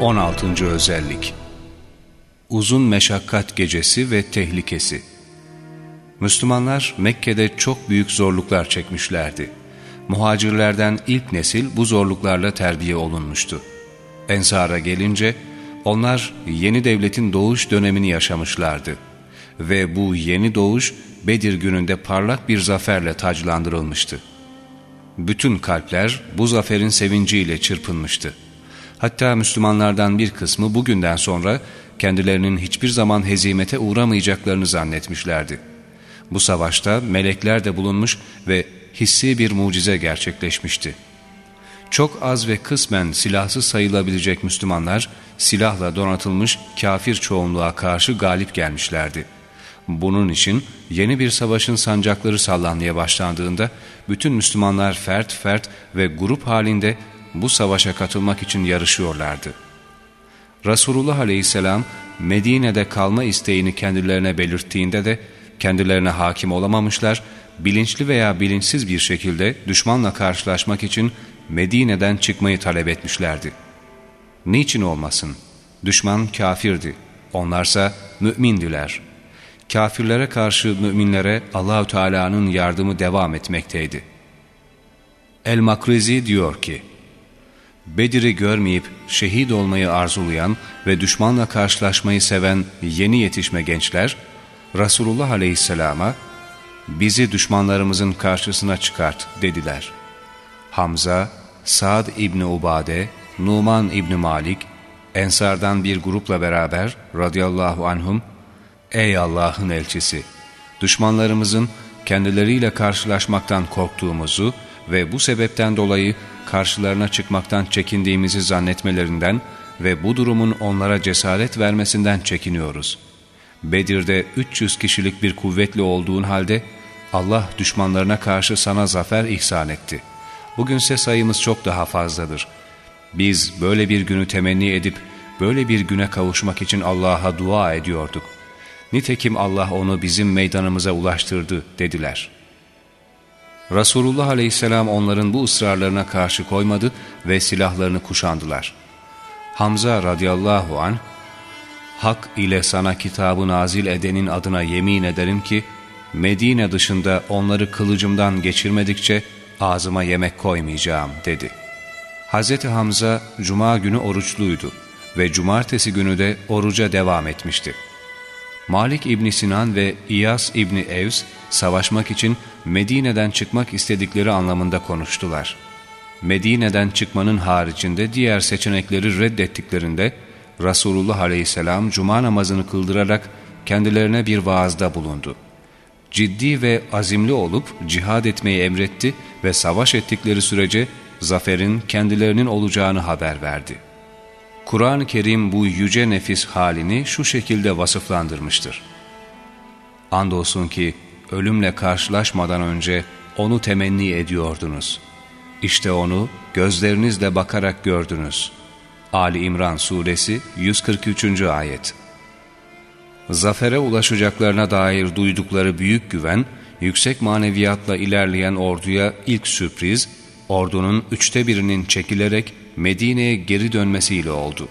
16. Özellik Uzun Meşakkat Gecesi ve Tehlikesi Müslümanlar Mekke'de çok büyük zorluklar çekmişlerdi. Muhacirlerden ilk nesil bu zorluklarla terbiye olunmuştu. Ensar'a gelince onlar yeni devletin doğuş dönemini yaşamışlardı. Ve bu yeni doğuş Bedir gününde parlak bir zaferle taclandırılmıştı. Bütün kalpler bu zaferin sevinciyle çırpınmıştı. Hatta Müslümanlardan bir kısmı bugünden sonra kendilerinin hiçbir zaman hezimete uğramayacaklarını zannetmişlerdi. Bu savaşta melekler de bulunmuş ve hissi bir mucize gerçekleşmişti. Çok az ve kısmen silahsız sayılabilecek Müslümanlar silahla donatılmış kafir çoğunluğa karşı galip gelmişlerdi. Bunun için yeni bir savaşın sancakları sallanmaya başlandığında bütün Müslümanlar fert fert ve grup halinde bu savaşa katılmak için yarışıyorlardı. Resulullah aleyhisselam Medine'de kalma isteğini kendilerine belirttiğinde de kendilerine hakim olamamışlar, bilinçli veya bilinçsiz bir şekilde düşmanla karşılaşmak için Medine'den çıkmayı talep etmişlerdi. Niçin olmasın? Düşman kafirdi, onlarsa mümindiler. Kafirlere karşı müminlere Allahü Teala'nın yardımı devam etmekteydi. El-Makrizi diyor ki, Bedir'i görmeyip şehit olmayı arzulayan ve düşmanla karşılaşmayı seven yeni yetişme gençler, Resulullah Aleyhisselam'a bizi düşmanlarımızın karşısına çıkart dediler. Hamza, Sa'd İbni Ubade, Numan İbni Malik, Ensardan bir grupla beraber radıyallahu anhum, Ey Allah'ın elçisi! Düşmanlarımızın kendileriyle karşılaşmaktan korktuğumuzu ve bu sebepten dolayı karşılarına çıkmaktan çekindiğimizi zannetmelerinden ve bu durumun onlara cesaret vermesinden çekiniyoruz. Bedir'de 300 kişilik bir kuvvetli olduğun halde Allah düşmanlarına karşı sana zafer ihsan etti. Bugünse sayımız çok daha fazladır. Biz böyle bir günü temenni edip böyle bir güne kavuşmak için Allah'a dua ediyorduk. Nitekim Allah onu bizim meydanımıza ulaştırdı dediler.'' Resulullah aleyhisselam onların bu ısrarlarına karşı koymadı ve silahlarını kuşandılar. Hamza radıyallahu an Hak ile sana kitabı nazil edenin adına yemin ederim ki, Medine dışında onları kılıcımdan geçirmedikçe ağzıma yemek koymayacağım dedi. Hz. Hamza cuma günü oruçluydu ve cumartesi günü de oruca devam etmişti. Malik İbni Sinan ve İyas İbni Evs savaşmak için Medine'den çıkmak istedikleri anlamında konuştular. Medine'den çıkmanın haricinde diğer seçenekleri reddettiklerinde Resulullah Aleyhisselam cuma namazını kıldırarak kendilerine bir vaazda bulundu. Ciddi ve azimli olup cihad etmeyi emretti ve savaş ettikleri sürece zaferin kendilerinin olacağını haber verdi. Kur'an-ı Kerim bu yüce nefis halini şu şekilde vasıflandırmıştır. Andolsun ki ölümle karşılaşmadan önce onu temenni ediyordunuz. İşte onu gözlerinizle bakarak gördünüz. Ali İmran Suresi 143. Ayet Zafere ulaşacaklarına dair duydukları büyük güven, yüksek maneviyatla ilerleyen orduya ilk sürpriz, ordunun üçte birinin çekilerek Medine'ye geri dönmesiyle oldu.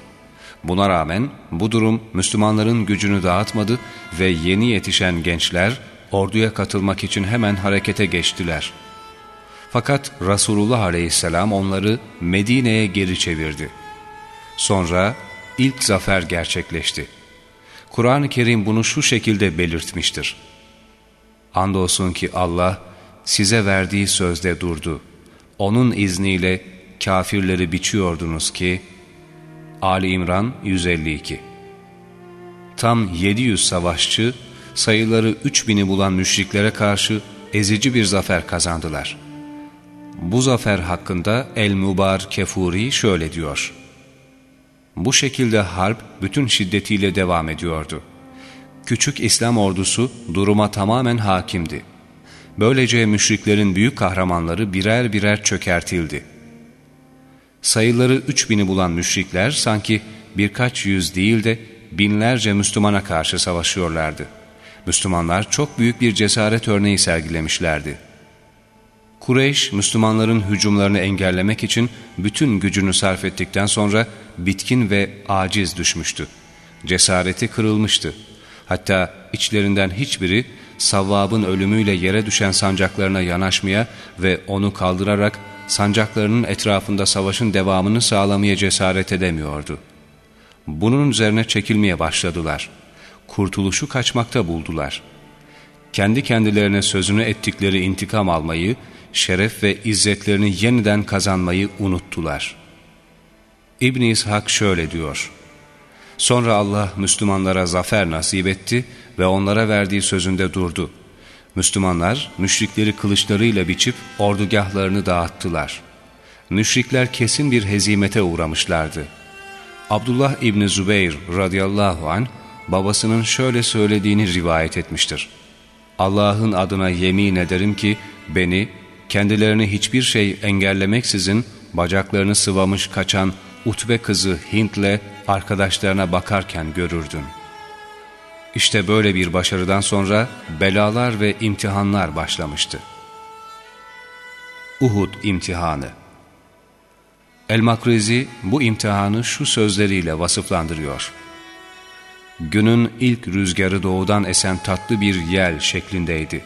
Buna rağmen bu durum Müslümanların gücünü dağıtmadı ve yeni yetişen gençler orduya katılmak için hemen harekete geçtiler. Fakat Resulullah aleyhisselam onları Medine'ye geri çevirdi. Sonra ilk zafer gerçekleşti. Kur'an-ı Kerim bunu şu şekilde belirtmiştir. Andolsun ki Allah size verdiği sözde durdu. Onun izniyle kafirleri biçiyordunuz ki, Ali İmran 152 Tam 700 savaşçı sayıları 3000'i bulan müşriklere karşı ezici bir zafer kazandılar. Bu zafer hakkında El-Mubar Kefuri şöyle diyor. Bu şekilde harp bütün şiddetiyle devam ediyordu. Küçük İslam ordusu duruma tamamen hakimdi. Böylece müşriklerin büyük kahramanları birer birer çökertildi. Sayıları 3000'i bulan müşrikler sanki birkaç yüz değil de binlerce Müslümana karşı savaşıyorlardı. Müslümanlar çok büyük bir cesaret örneği sergilemişlerdi. Kureyş, Müslümanların hücumlarını engellemek için bütün gücünü sarf ettikten sonra bitkin ve aciz düşmüştü. Cesareti kırılmıştı. Hatta içlerinden hiçbiri Savvab'ın ölümüyle yere düşen sancaklarına yanaşmaya ve onu kaldırarak sancaklarının etrafında savaşın devamını sağlamaya cesaret edemiyordu. Bunun üzerine çekilmeye başladılar. Kurtuluşu kaçmakta buldular. Kendi kendilerine sözünü ettikleri intikam almayı, şeref ve izzetlerini yeniden kazanmayı unuttular. İbn İshak şöyle diyor. Sonra Allah Müslümanlara zafer nasip etti ve onlara verdiği sözünde durdu. Müslümanlar müşrikleri kılıçlarıyla biçip ordugahlarını dağıttılar. Müşrikler kesin bir hezimete uğramışlardı. Abdullah İbni Zübeyir radıyallahu an babasının şöyle söylediğini rivayet etmiştir. Allah'ın adına yemin ederim ki beni kendilerini hiçbir şey engellemeksizin bacaklarını sıvamış kaçan Utbe kızı Hint'le arkadaşlarına bakarken görürdün. İşte böyle bir başarıdan sonra belalar ve imtihanlar başlamıştı. Uhud imtihanı El-Makrizi bu imtihanı şu sözleriyle vasıflandırıyor. Günün ilk rüzgarı doğudan esen tatlı bir yel şeklindeydi.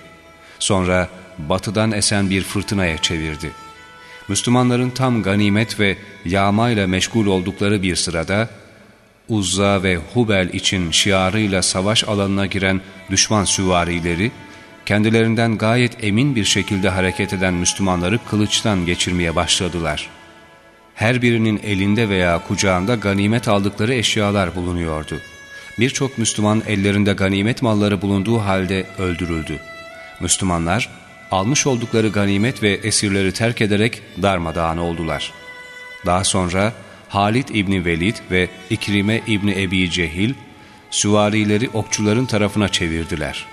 Sonra batıdan esen bir fırtınaya çevirdi. Müslümanların tam ganimet ve yağmayla meşgul oldukları bir sırada, Uzza ve Hubel için şiarıyla savaş alanına giren düşman süvarileri, kendilerinden gayet emin bir şekilde hareket eden Müslümanları kılıçtan geçirmeye başladılar. Her birinin elinde veya kucağında ganimet aldıkları eşyalar bulunuyordu. Birçok Müslüman ellerinde ganimet malları bulunduğu halde öldürüldü. Müslümanlar almış oldukları ganimet ve esirleri terk ederek darmadağın oldular. Daha sonra Halid İbni Velid ve İkrime İbni Ebi Cehil, süvarileri okçuların tarafına çevirdiler.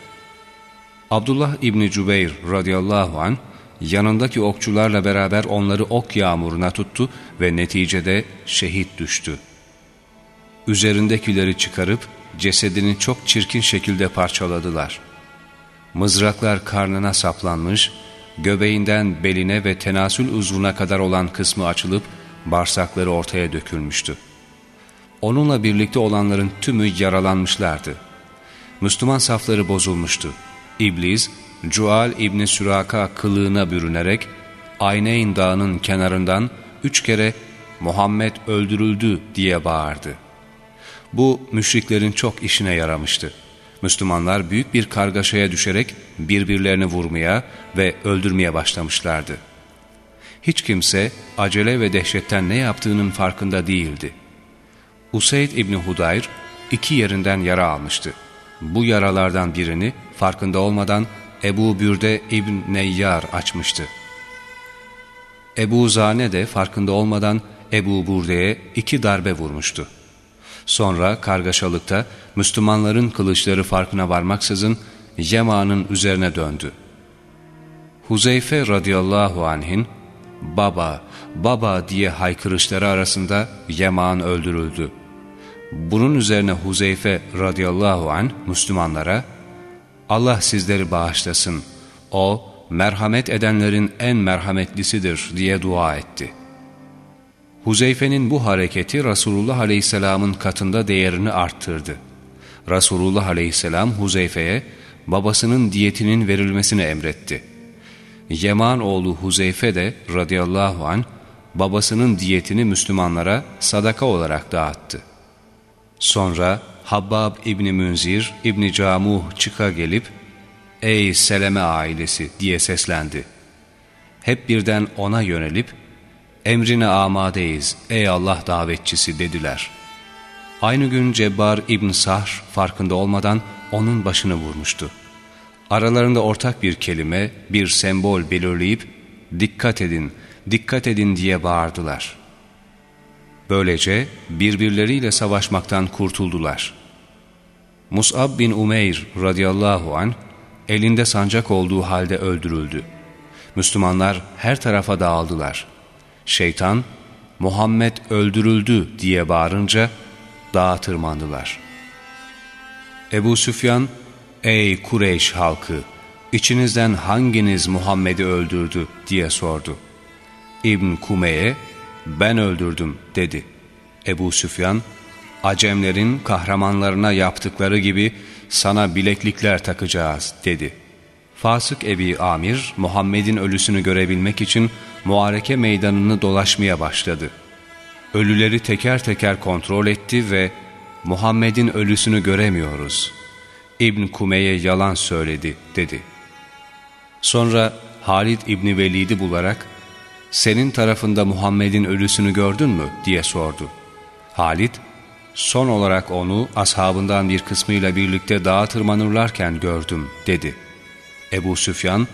Abdullah İbni Cübeyr radıyallahu an yanındaki okçularla beraber onları ok yağmuruna tuttu ve neticede şehit düştü. Üzerindekileri çıkarıp cesedini çok çirkin şekilde parçaladılar. Mızraklar karnına saplanmış, göbeğinden beline ve tenasül uzvuna kadar olan kısmı açılıp bağırsakları ortaya dökülmüştü. Onunla birlikte olanların tümü yaralanmışlardı. Müslüman safları bozulmuştu. İblis, Cual İbni Süraka kılığına bürünerek Ayneyn dağının kenarından üç kere Muhammed öldürüldü diye bağırdı. Bu müşriklerin çok işine yaramıştı. Müslümanlar büyük bir kargaşaya düşerek birbirlerini vurmaya ve öldürmeye başlamışlardı. Hiç kimse acele ve dehşetten ne yaptığının farkında değildi. Useyd İbni Hudayr iki yerinden yara almıştı. Bu yaralardan birini farkında olmadan Ebu Bürde İbn Neyyar açmıştı. Ebu Zane de farkında olmadan Ebu Burde'ye iki darbe vurmuştu. Sonra kargaşalıkta Müslümanların kılıçları farkına varmaksızın Yema'nın üzerine döndü. Huzeyfe radıyallahu anh'in baba, baba diye haykırışları arasında Yeman öldürüldü. Bunun üzerine Huzeyfe radıyallahu an Müslümanlara Allah sizleri bağışlasın, o merhamet edenlerin en merhametlisidir diye dua etti. Huzeyfe'nin bu hareketi Resulullah aleyhisselamın katında değerini arttırdı. Resulullah aleyhisselam Huzeyfe'ye babasının diyetinin verilmesini emretti. Yeman oğlu Huzeyfe de radıyallahu an babasının diyetini Müslümanlara sadaka olarak dağıttı. Sonra Habbab İbni Münzir İbni Camuh çıka gelip ''Ey Seleme ailesi'' diye seslendi. Hep birden ona yönelip ''Emrine amadeyiz ey Allah davetçisi'' dediler. Aynı gün Cebbar İbn Sahr farkında olmadan onun başını vurmuştu. Aralarında ortak bir kelime, bir sembol belirleyip ''Dikkat edin, dikkat edin'' diye bağırdılar. Böylece birbirleriyle savaşmaktan kurtuldular. Mus'ab bin Umeyr radıyallahu an elinde sancak olduğu halde öldürüldü. Müslümanlar her tarafa dağıldılar. Şeytan, Muhammed öldürüldü diye bağırınca dağa tırmandılar. Ebu Süfyan, ''Ey Kureyş halkı, İçinizden hanginiz Muhammed'i öldürdü diye sordu. İbn Kumey'e ben öldürdüm dedi. Ebu Süfyan, Acemlerin kahramanlarına yaptıkları gibi sana bileklikler takacağız dedi. Fasık Ebi Amir, Muhammed'in ölüsünü görebilmek için muhareke meydanını dolaşmaya başladı. Ölüleri teker teker kontrol etti ve Muhammed'in ölüsünü göremiyoruz. İbn Kumey'e yalan söyledi dedi. Sonra Halid İbni Velid'i bularak senin tarafında Muhammed'in ölüsünü gördün mü diye sordu. Halid son olarak onu ashabından bir kısmıyla birlikte dağa tırmanırlarken gördüm dedi. Ebu Süfyan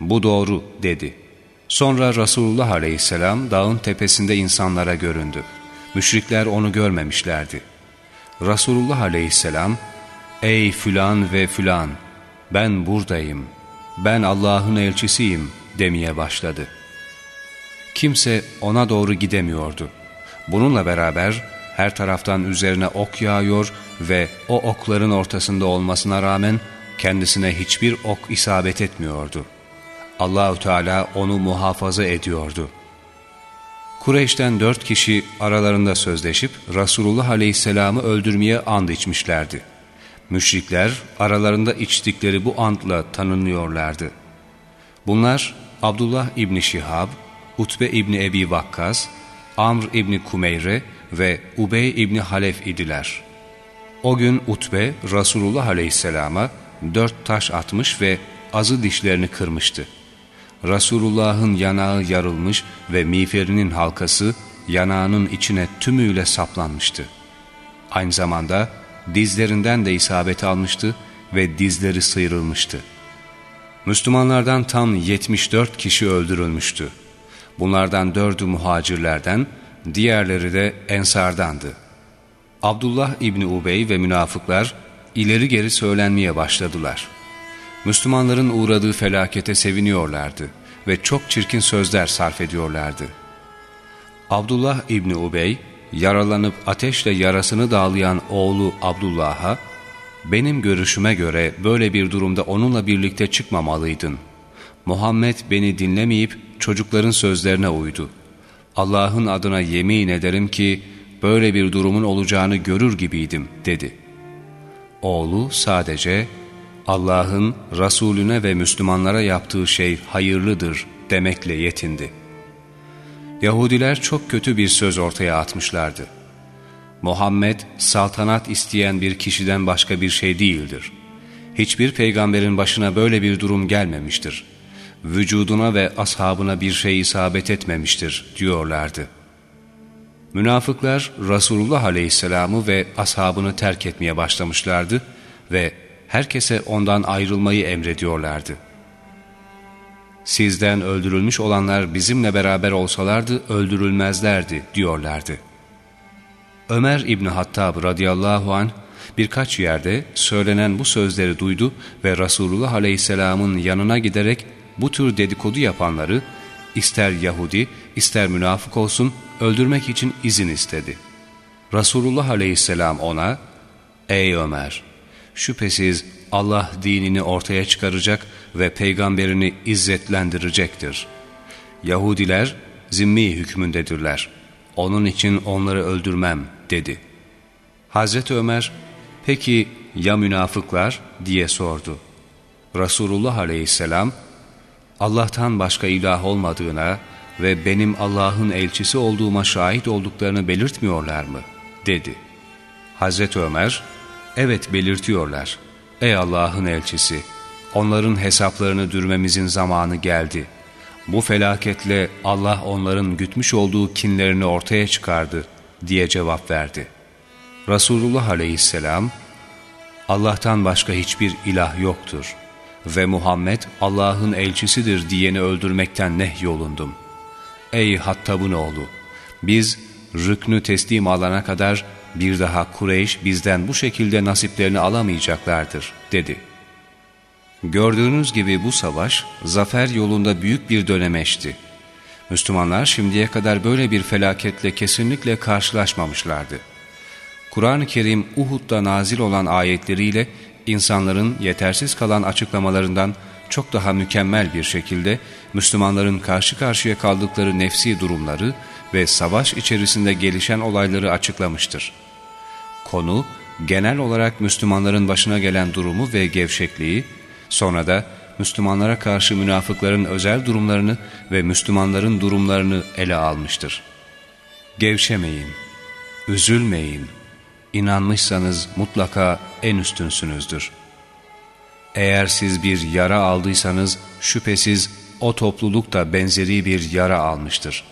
bu doğru dedi. Sonra Resulullah aleyhisselam dağın tepesinde insanlara göründü. Müşrikler onu görmemişlerdi. Resulullah aleyhisselam ''Ey fülan ve fülan ben buradayım, ben Allah'ın elçisiyim.'' demeye başladı. Kimse ona doğru gidemiyordu. Bununla beraber her taraftan üzerine ok yağıyor ve o okların ortasında olmasına rağmen kendisine hiçbir ok isabet etmiyordu. Allahü Teala onu muhafaza ediyordu. Kureyş'ten dört kişi aralarında sözleşip Resulullah Aleyhisselam'ı öldürmeye and içmişlerdi. Müşrikler aralarında içtikleri bu antla tanınıyorlardı. Bunlar Abdullah İbni Şihab, Utbe İbni Ebi Vakkas, Amr İbni Kumeyre ve Ubey İbni Halef idiler. O gün Utbe Resulullah Aleyhisselam'a dört taş atmış ve azı dişlerini kırmıştı. Resulullah'ın yanağı yarılmış ve miğferinin halkası yanağının içine tümüyle saplanmıştı. Aynı zamanda dizlerinden de isabet almıştı ve dizleri sıyrılmıştı. Müslümanlardan tam 74 kişi öldürülmüştü. Bunlardan dördü muhacirlerden, diğerleri de ensardandı. Abdullah İbni Ubey ve münafıklar ileri geri söylenmeye başladılar. Müslümanların uğradığı felakete seviniyorlardı ve çok çirkin sözler sarf ediyorlardı. Abdullah İbni Ubey, yaralanıp ateşle yarasını dağlayan oğlu Abdullah'a, benim görüşüme göre böyle bir durumda onunla birlikte çıkmamalıydın. Muhammed beni dinlemeyip çocukların sözlerine uydu. Allah'ın adına yemin ederim ki böyle bir durumun olacağını görür gibiydim dedi. Oğlu sadece Allah'ın Resulüne ve Müslümanlara yaptığı şey hayırlıdır demekle yetindi. Yahudiler çok kötü bir söz ortaya atmışlardı. Muhammed saltanat isteyen bir kişiden başka bir şey değildir. Hiçbir peygamberin başına böyle bir durum gelmemiştir. Vücuduna ve ashabına bir şey isabet etmemiştir diyorlardı. Münafıklar Resulullah Aleyhisselam'ı ve ashabını terk etmeye başlamışlardı ve herkese ondan ayrılmayı emrediyorlardı. Sizden öldürülmüş olanlar bizimle beraber olsalardı öldürülmezlerdi diyorlardı. Ömer İbni Hattab radıyallahu anh birkaç yerde söylenen bu sözleri duydu ve Resulullah aleyhisselamın yanına giderek bu tür dedikodu yapanları ister Yahudi ister münafık olsun öldürmek için izin istedi. Resulullah aleyhisselam ona ''Ey Ömer!'' şüphesiz Allah dinini ortaya çıkaracak ve peygamberini izzetlendirecektir. Yahudiler zimmi hükmündedirler. Onun için onları öldürmem dedi. Hazreti Ömer peki ya münafıklar diye sordu. Resulullah aleyhisselam Allah'tan başka ilah olmadığına ve benim Allah'ın elçisi olduğuma şahit olduklarını belirtmiyorlar mı? dedi. Hazreti Ömer Evet belirtiyorlar. Ey Allah'ın elçisi! Onların hesaplarını dürmemizin zamanı geldi. Bu felaketle Allah onların gütmüş olduğu kinlerini ortaya çıkardı diye cevap verdi. Resulullah aleyhisselam, Allah'tan başka hiçbir ilah yoktur ve Muhammed Allah'ın elçisidir diyeni öldürmekten nehyolundum. Ey Hattab'ın oğlu! Biz rüknü teslim alana kadar bir daha Kureyş bizden bu şekilde nasiplerini alamayacaklardır dedi. Gördüğünüz gibi bu savaş zafer yolunda büyük bir dönemeçti. Müslümanlar şimdiye kadar böyle bir felaketle kesinlikle karşılaşmamışlardı. Kur'an-ı Kerim Uhud'da nazil olan ayetleriyle insanların yetersiz kalan açıklamalarından çok daha mükemmel bir şekilde Müslümanların karşı karşıya kaldıkları nefsi durumları ve savaş içerisinde gelişen olayları açıklamıştır. Konu, genel olarak Müslümanların başına gelen durumu ve gevşekliği, sonra da Müslümanlara karşı münafıkların özel durumlarını ve Müslümanların durumlarını ele almıştır. Gevşemeyin, üzülmeyin, inanmışsanız mutlaka en üstünsünüzdür. Eğer siz bir yara aldıysanız şüphesiz o topluluk da benzeri bir yara almıştır.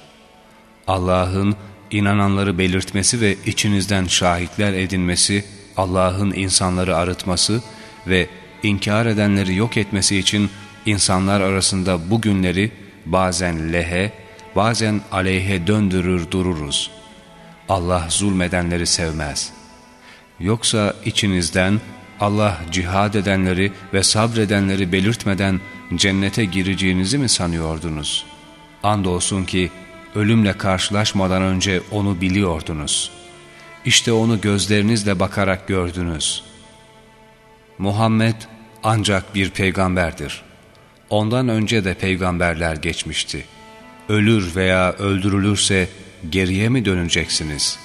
Allah'ın inananları belirtmesi ve içinizden şahitler edinmesi, Allah'ın insanları arıtması ve inkar edenleri yok etmesi için insanlar arasında bu günleri bazen lehe, bazen aleyhe döndürür dururuz. Allah zulmedenleri sevmez. Yoksa içinizden Allah cihad edenleri ve sabredenleri belirtmeden cennete gireceğinizi mi sanıyordunuz? Andolsun ki ölümle karşılaşmadan önce onu biliyordunuz. İşte onu gözlerinizle bakarak gördünüz. Muhammed ancak bir peygamberdir. Ondan önce de peygamberler geçmişti. Ölür veya öldürülürse geriye mi döneceksiniz?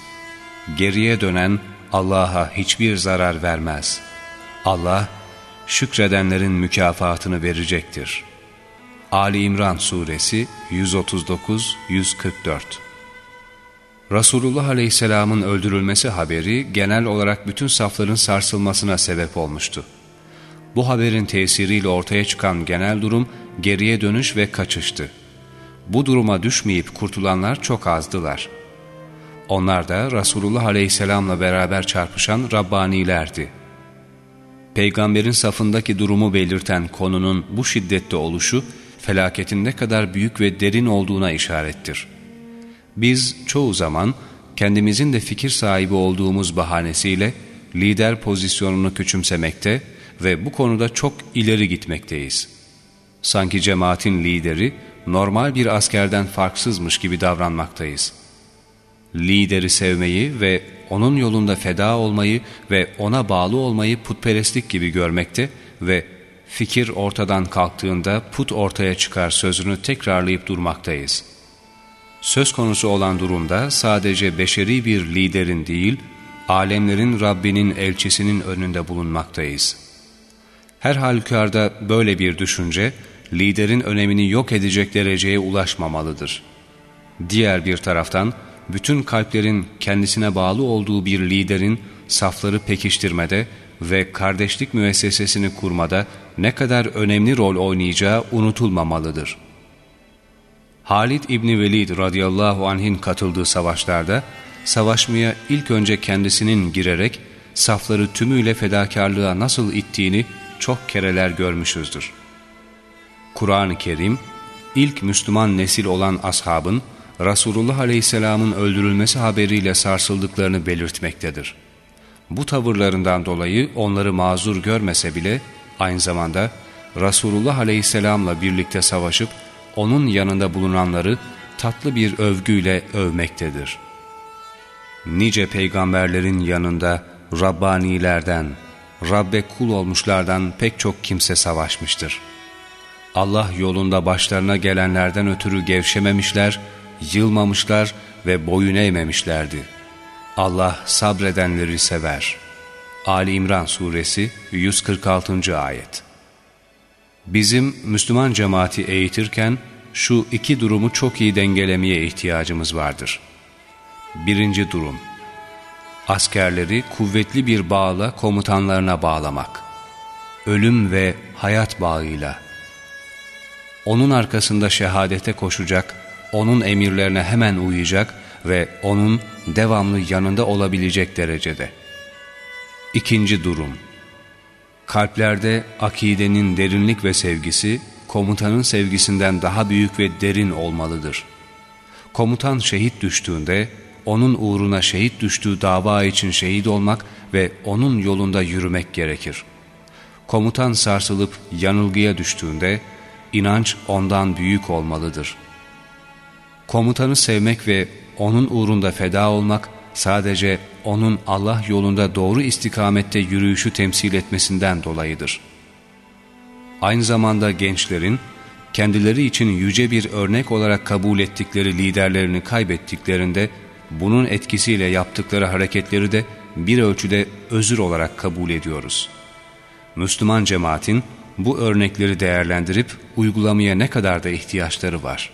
Geriye dönen Allah'a hiçbir zarar vermez. Allah şükredenlerin mükafatını verecektir. Ali İmran Suresi 139-144 Resulullah Aleyhisselam'ın öldürülmesi haberi genel olarak bütün safların sarsılmasına sebep olmuştu. Bu haberin tesiriyle ortaya çıkan genel durum geriye dönüş ve kaçıştı. Bu duruma düşmeyip kurtulanlar çok azdılar. Onlar da Resulullah Aleyhisselam'la beraber çarpışan Rabbanilerdi. Peygamberin safındaki durumu belirten konunun bu şiddette oluşu, felaketin ne kadar büyük ve derin olduğuna işarettir. Biz çoğu zaman kendimizin de fikir sahibi olduğumuz bahanesiyle lider pozisyonunu küçümsemekte ve bu konuda çok ileri gitmekteyiz. Sanki cemaatin lideri normal bir askerden farksızmış gibi davranmaktayız. Lideri sevmeyi ve onun yolunda feda olmayı ve ona bağlı olmayı putperestlik gibi görmekte ve fikir ortadan kalktığında put ortaya çıkar sözünü tekrarlayıp durmaktayız. Söz konusu olan durumda sadece beşeri bir liderin değil, alemlerin Rabbinin elçisinin önünde bulunmaktayız.'' Her halükarda böyle bir düşünce, liderin önemini yok edecek dereceye ulaşmamalıdır. Diğer bir taraftan, bütün kalplerin kendisine bağlı olduğu bir liderin safları pekiştirmede ve kardeşlik müessesesini kurmada ne kadar önemli rol oynayacağı unutulmamalıdır. Halid İbni Velid radıyallahu anh'in katıldığı savaşlarda, savaşmaya ilk önce kendisinin girerek safları tümüyle fedakarlığa nasıl ittiğini çok kereler görmüşüzdür. Kur'an-ı Kerim, ilk Müslüman nesil olan ashabın, Resulullah Aleyhisselam'ın öldürülmesi haberiyle sarsıldıklarını belirtmektedir. Bu tavırlarından dolayı onları mazur görmese bile, aynı zamanda Resulullah Aleyhisselam'la birlikte savaşıp, onun yanında bulunanları tatlı bir övgüyle övmektedir. Nice peygamberlerin yanında Rabbanilerden, Rabbe kul olmuşlardan pek çok kimse savaşmıştır. Allah yolunda başlarına gelenlerden ötürü gevşememişler, yılmamışlar ve boyun eğmemişlerdi. Allah sabredenleri sever. Ali İmran Suresi 146. Ayet Bizim Müslüman cemaati eğitirken şu iki durumu çok iyi dengelemeye ihtiyacımız vardır. Birinci durum askerleri kuvvetli bir bağla komutanlarına bağlamak. Ölüm ve hayat bağıyla. Onun arkasında şehadete koşacak, onun emirlerine hemen uyacak ve onun devamlı yanında olabilecek derecede. İkinci durum Kalplerde akidenin derinlik ve sevgisi, komutanın sevgisinden daha büyük ve derin olmalıdır. Komutan şehit düştüğünde, onun uğruna şehit düştüğü dava için şehit olmak ve onun yolunda yürümek gerekir. Komutan sarsılıp yanılgıya düştüğünde inanç ondan büyük olmalıdır. Komutanı sevmek ve onun uğrunda feda olmak sadece onun Allah yolunda doğru istikamette yürüyüşü temsil etmesinden dolayıdır. aynı zamanda gençlerin kendileri için yüce bir örnek olarak kabul ettikleri liderlerini kaybettiklerinde bunun etkisiyle yaptıkları hareketleri de bir ölçüde özür olarak kabul ediyoruz. Müslüman cemaatin bu örnekleri değerlendirip uygulamaya ne kadar da ihtiyaçları var.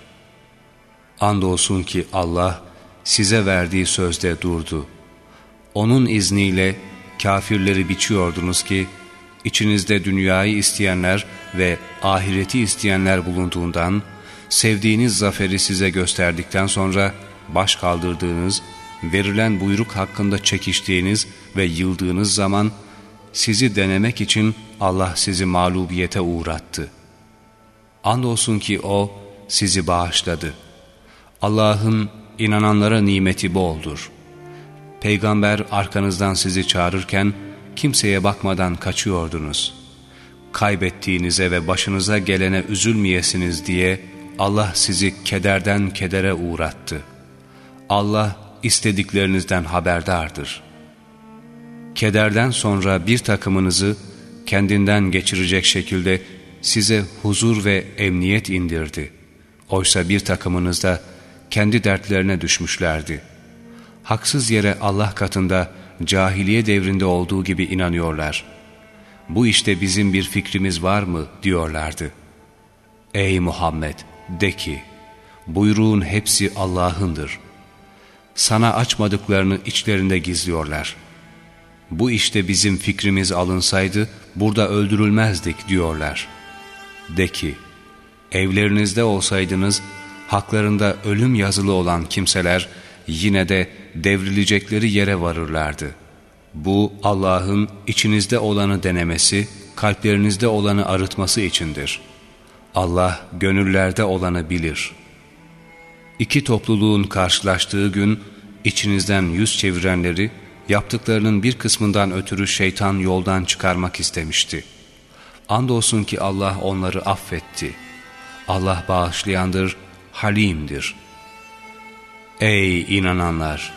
Andolsun ki Allah size verdiği sözde durdu. Onun izniyle kafirleri biçiyordunuz ki, içinizde dünyayı isteyenler ve ahireti isteyenler bulunduğundan, sevdiğiniz zaferi size gösterdikten sonra baş kaldırdığınız, verilen buyruk hakkında çekiştiğiniz ve yıldığınız zaman, sizi denemek için Allah sizi mağlubiyete uğrattı. Andolsun ki O sizi bağışladı. Allah'ın inananlara nimeti boldur. Peygamber arkanızdan sizi çağırırken kimseye bakmadan kaçıyordunuz. Kaybettiğinize ve başınıza gelene üzülmeyesiniz diye Allah sizi kederden kedere uğrattı. Allah istediklerinizden haberdardır. Kederden sonra bir takımınızı kendinden geçirecek şekilde size huzur ve emniyet indirdi. Oysa bir takımınız da kendi dertlerine düşmüşlerdi. Haksız yere Allah katında cahiliye devrinde olduğu gibi inanıyorlar. Bu işte bizim bir fikrimiz var mı diyorlardı. Ey Muhammed de ki, buyruğun hepsi Allah'ındır. Sana açmadıklarını içlerinde gizliyorlar. Bu işte bizim fikrimiz alınsaydı burada öldürülmezdik diyorlar. De ki, evlerinizde olsaydınız haklarında ölüm yazılı olan kimseler yine de devrilecekleri yere varırlardı. Bu Allah'ın içinizde olanı denemesi, kalplerinizde olanı arıtması içindir. Allah gönüllerde olanı bilir. İki topluluğun karşılaştığı gün içinizden yüz çevirenleri yaptıklarının bir kısmından ötürü şeytan yoldan çıkarmak istemişti. Andolsun ki Allah onları affetti. Allah bağışlayandır, halimdir. Ey inananlar!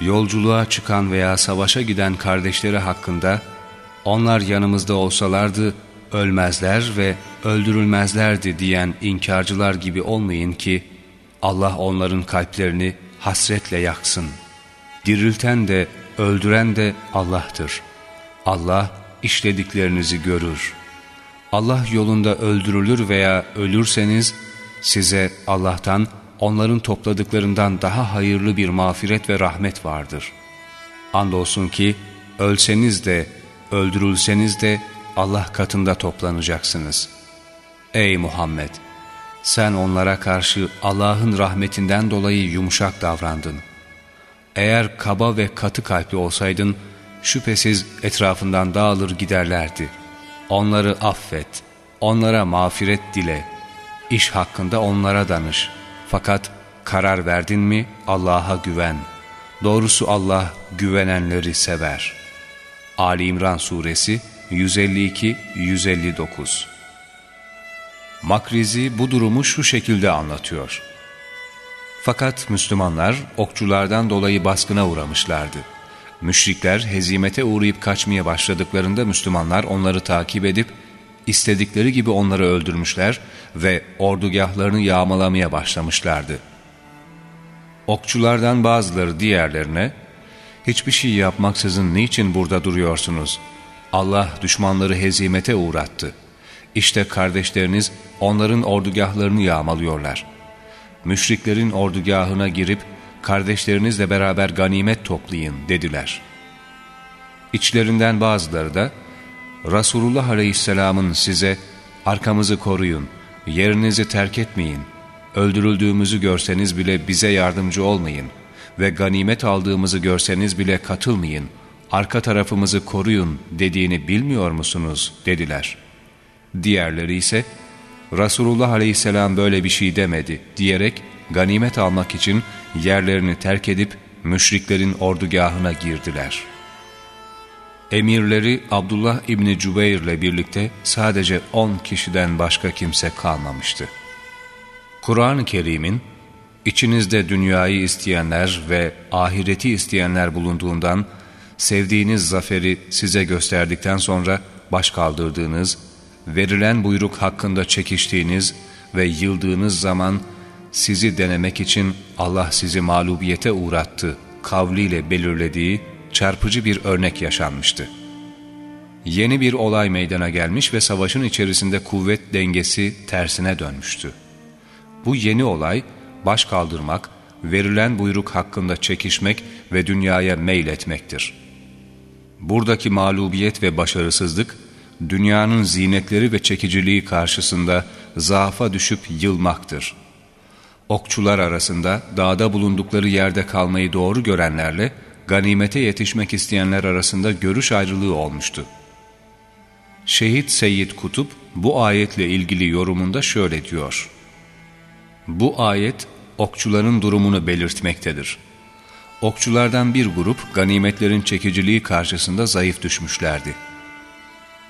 Yolculuğa çıkan veya savaşa giden kardeşleri hakkında onlar yanımızda olsalardı ölmezler ve öldürülmezlerdi diyen inkarcılar gibi olmayın ki Allah onların kalplerini hasretle yaksın. Dirilten de öldüren de Allah'tır. Allah işlediklerinizi görür. Allah yolunda öldürülür veya ölürseniz size Allah'tan onların topladıklarından daha hayırlı bir mağfiret ve rahmet vardır. Andolsun ki ölseniz de öldürülseniz de Allah katında toplanacaksınız. Ey Muhammed! Sen onlara karşı Allah'ın rahmetinden dolayı yumuşak davrandın. Eğer kaba ve katı kalpli olsaydın, şüphesiz etrafından dağılır giderlerdi. Onları affet, onlara mağfiret dile, iş hakkında onlara danış.'' Fakat karar verdin mi Allah'a güven. Doğrusu Allah güvenenleri sever. Ali İmran Suresi 152-159 Makrizi bu durumu şu şekilde anlatıyor. Fakat Müslümanlar okçulardan dolayı baskına uğramışlardı. Müşrikler hezimete uğrayıp kaçmaya başladıklarında Müslümanlar onları takip edip istedikleri gibi onları öldürmüşler ve ordugahlarını yağmalamaya başlamışlardı. Okçulardan bazıları diğerlerine, ''Hiçbir şey yapmaksızın niçin burada duruyorsunuz? Allah düşmanları hezimete uğrattı. İşte kardeşleriniz onların ordugahlarını yağmalıyorlar. Müşriklerin ordugahına girip kardeşlerinizle beraber ganimet toplayın.'' dediler. İçlerinden bazıları da, Resulullah Aleyhisselam'ın size arkamızı koruyun, yerinizi terk etmeyin, öldürüldüğümüzü görseniz bile bize yardımcı olmayın ve ganimet aldığımızı görseniz bile katılmayın, arka tarafımızı koruyun dediğini bilmiyor musunuz dediler. Diğerleri ise Resulullah Aleyhisselam böyle bir şey demedi diyerek ganimet almak için yerlerini terk edip müşriklerin ordugahına girdiler.'' Emirleri Abdullah İbni Cübeyr ile birlikte sadece on kişiden başka kimse kalmamıştı. Kur'an-ı Kerim'in içinizde dünyayı isteyenler ve ahireti isteyenler bulunduğundan sevdiğiniz zaferi size gösterdikten sonra baş kaldırdığınız, verilen buyruk hakkında çekiştiğiniz ve yıldığınız zaman sizi denemek için Allah sizi mağlubiyete uğrattı kavliyle belirlediği çarpıcı bir örnek yaşanmıştı. Yeni bir olay meydana gelmiş ve savaşın içerisinde kuvvet dengesi tersine dönmüştü. Bu yeni olay baş kaldırmak, verilen buyruk hakkında çekişmek ve dünyaya meyletmektir. Buradaki mağlubiyet ve başarısızlık, dünyanın zinetleri ve çekiciliği karşısında zaafa düşüp yılmaktır. Okçular arasında dağda bulundukları yerde kalmayı doğru görenlerle ganimete yetişmek isteyenler arasında görüş ayrılığı olmuştu. Şehit Seyyid Kutup bu ayetle ilgili yorumunda şöyle diyor. Bu ayet okçuların durumunu belirtmektedir. Okçulardan bir grup ganimetlerin çekiciliği karşısında zayıf düşmüşlerdi.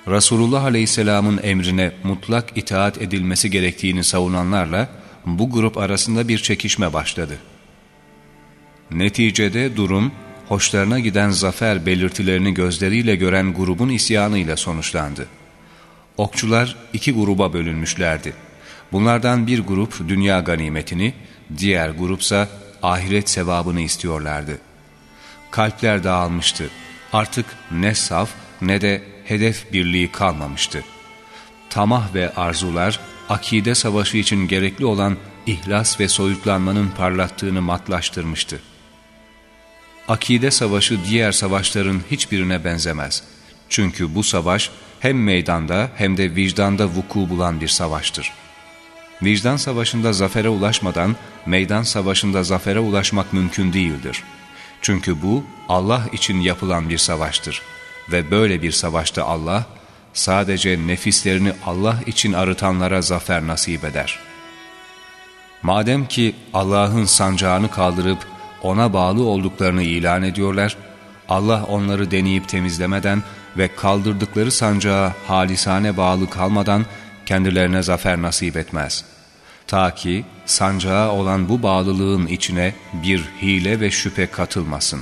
Resulullah Aleyhisselam'ın emrine mutlak itaat edilmesi gerektiğini savunanlarla bu grup arasında bir çekişme başladı. Neticede durum, hoşlarına giden zafer belirtilerini gözleriyle gören grubun isyanıyla sonuçlandı. Okçular iki gruba bölünmüşlerdi. Bunlardan bir grup dünya ganimetini, diğer grupsa ahiret sevabını istiyorlardı. Kalpler dağılmıştı. Artık ne saf ne de hedef birliği kalmamıştı. Tamah ve arzular akide savaşı için gerekli olan ihlas ve soyutlanmanın parlattığını matlaştırmıştı. Akide savaşı diğer savaşların hiçbirine benzemez. Çünkü bu savaş hem meydanda hem de vicdanda vuku bulan bir savaştır. Vicdan savaşında zafere ulaşmadan meydan savaşında zafere ulaşmak mümkün değildir. Çünkü bu Allah için yapılan bir savaştır. Ve böyle bir savaşta Allah sadece nefislerini Allah için arıtanlara zafer nasip eder. Madem ki Allah'ın sancağını kaldırıp ona bağlı olduklarını ilan ediyorlar, Allah onları deneyip temizlemeden ve kaldırdıkları sancağa halisane bağlı kalmadan kendilerine zafer nasip etmez. Ta ki sancağa olan bu bağlılığın içine bir hile ve şüphe katılmasın.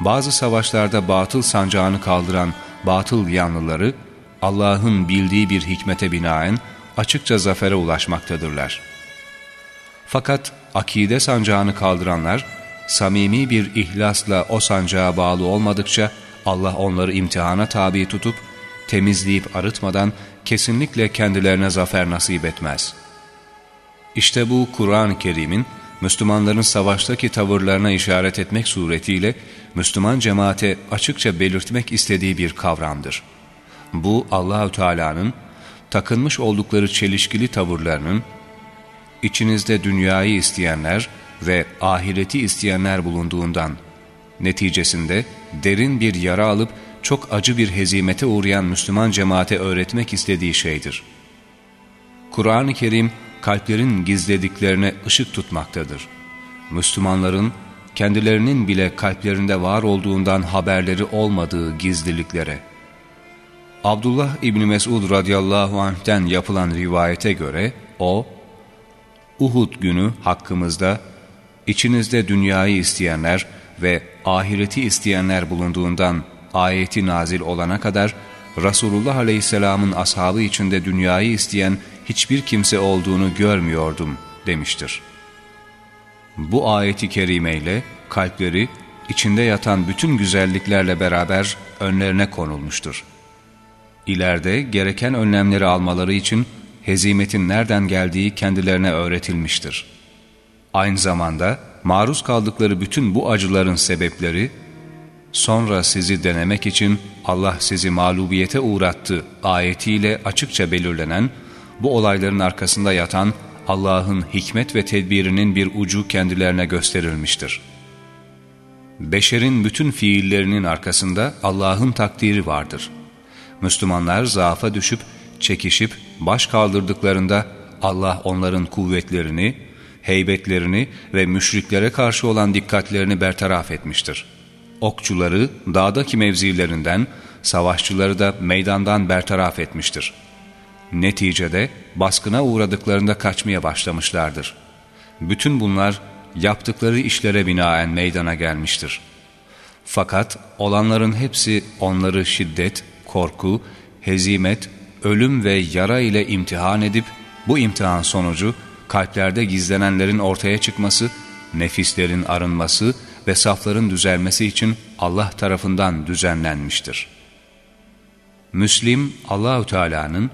Bazı savaşlarda batıl sancağını kaldıran batıl yanlıları Allah'ın bildiği bir hikmete binaen açıkça zafere ulaşmaktadırlar. Fakat akide sancağını kaldıranlar samimi bir ihlasla o sancağa bağlı olmadıkça Allah onları imtihana tabi tutup temizleyip arıtmadan kesinlikle kendilerine zafer nasip etmez. İşte bu Kur'an-ı Kerim'in Müslümanların savaştaki tavırlarına işaret etmek suretiyle Müslüman cemaate açıkça belirtmek istediği bir kavramdır. Bu Allahü Teala'nın takınmış oldukları çelişkili tavırlarının içinizde dünyayı isteyenler ve ahireti isteyenler bulunduğundan neticesinde derin bir yara alıp çok acı bir hezimete uğrayan Müslüman cemaate öğretmek istediği şeydir. Kur'an-ı Kerim kalplerin gizlediklerine ışık tutmaktadır. Müslümanların kendilerinin bile kalplerinde var olduğundan haberleri olmadığı gizliliklere. Abdullah İbni Mesud radıyallahu anh'ten yapılan rivayete göre o, Uhud günü hakkımızda içinizde dünyayı isteyenler ve ahireti isteyenler bulunduğundan ayeti nazil olana kadar Resulullah Aleyhisselam'ın ashabı içinde dünyayı isteyen hiçbir kimse olduğunu görmüyordum demiştir. Bu ayeti kerimeyle kalpleri içinde yatan bütün güzelliklerle beraber önlerine konulmuştur. İleride gereken önlemleri almaları için hezimetin nereden geldiği kendilerine öğretilmiştir. Aynı zamanda maruz kaldıkları bütün bu acıların sebepleri, sonra sizi denemek için Allah sizi mağlubiyete uğrattı ayetiyle açıkça belirlenen, bu olayların arkasında yatan Allah'ın hikmet ve tedbirinin bir ucu kendilerine gösterilmiştir. Beşerin bütün fiillerinin arkasında Allah'ın takdiri vardır. Müslümanlar zaafa düşüp, çekişip, baş kaldırdıklarında Allah onların kuvvetlerini, heybetlerini ve müşriklere karşı olan dikkatlerini bertaraf etmiştir. Okçuları dağdaki mevzilerinden, savaşçıları da meydandan bertaraf etmiştir. Neticede baskına uğradıklarında kaçmaya başlamışlardır. Bütün bunlar yaptıkları işlere binaen meydana gelmiştir. Fakat olanların hepsi onları şiddet, korku, hezimet, ölüm ve yara ile imtihan edip bu imtihan sonucu kalplerde gizlenenlerin ortaya çıkması, nefislerin arınması ve safların düzelmesi için Allah tarafından düzenlenmiştir. Müslim Allahü Teala'nın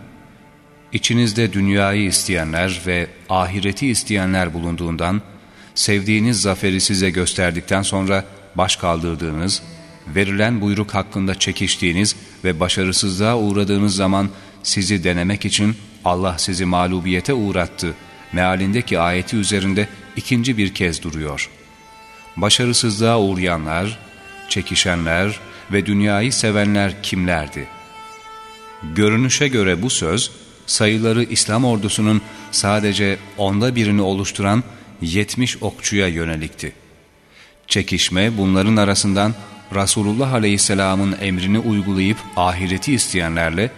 içinizde dünyayı isteyenler ve ahireti isteyenler bulunduğundan sevdiğiniz zaferi size gösterdikten sonra baş kaldırdığınız, verilen buyruk hakkında çekiştiğiniz ve başarısızlığa uğradığınız zaman sizi denemek için Allah sizi mağlubiyete uğrattı mealindeki ayeti üzerinde ikinci bir kez duruyor. Başarısızlığa uğrayanlar, çekişenler ve dünyayı sevenler kimlerdi? Görünüşe göre bu söz, sayıları İslam ordusunun sadece onda birini oluşturan 70 okçuya yönelikti. Çekişme bunların arasından Resulullah Aleyhisselam'ın emrini uygulayıp ahireti isteyenlerle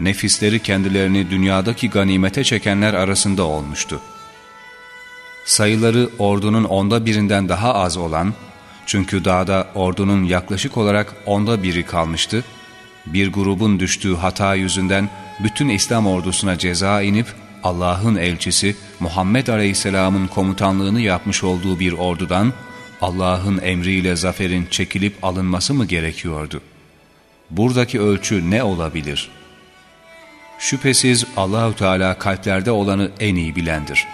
nefisleri kendilerini dünyadaki ganimete çekenler arasında olmuştu. Sayıları ordunun onda birinden daha az olan, çünkü dağda ordunun yaklaşık olarak onda biri kalmıştı, bir grubun düştüğü hata yüzünden bütün İslam ordusuna ceza inip Allah'ın elçisi Muhammed Aleyhisselam'ın komutanlığını yapmış olduğu bir ordudan Allah'ın emriyle zaferin çekilip alınması mı gerekiyordu? Buradaki ölçü ne olabilir? Şüphesiz Allahü Teala kalplerde olanı en iyi bilendir.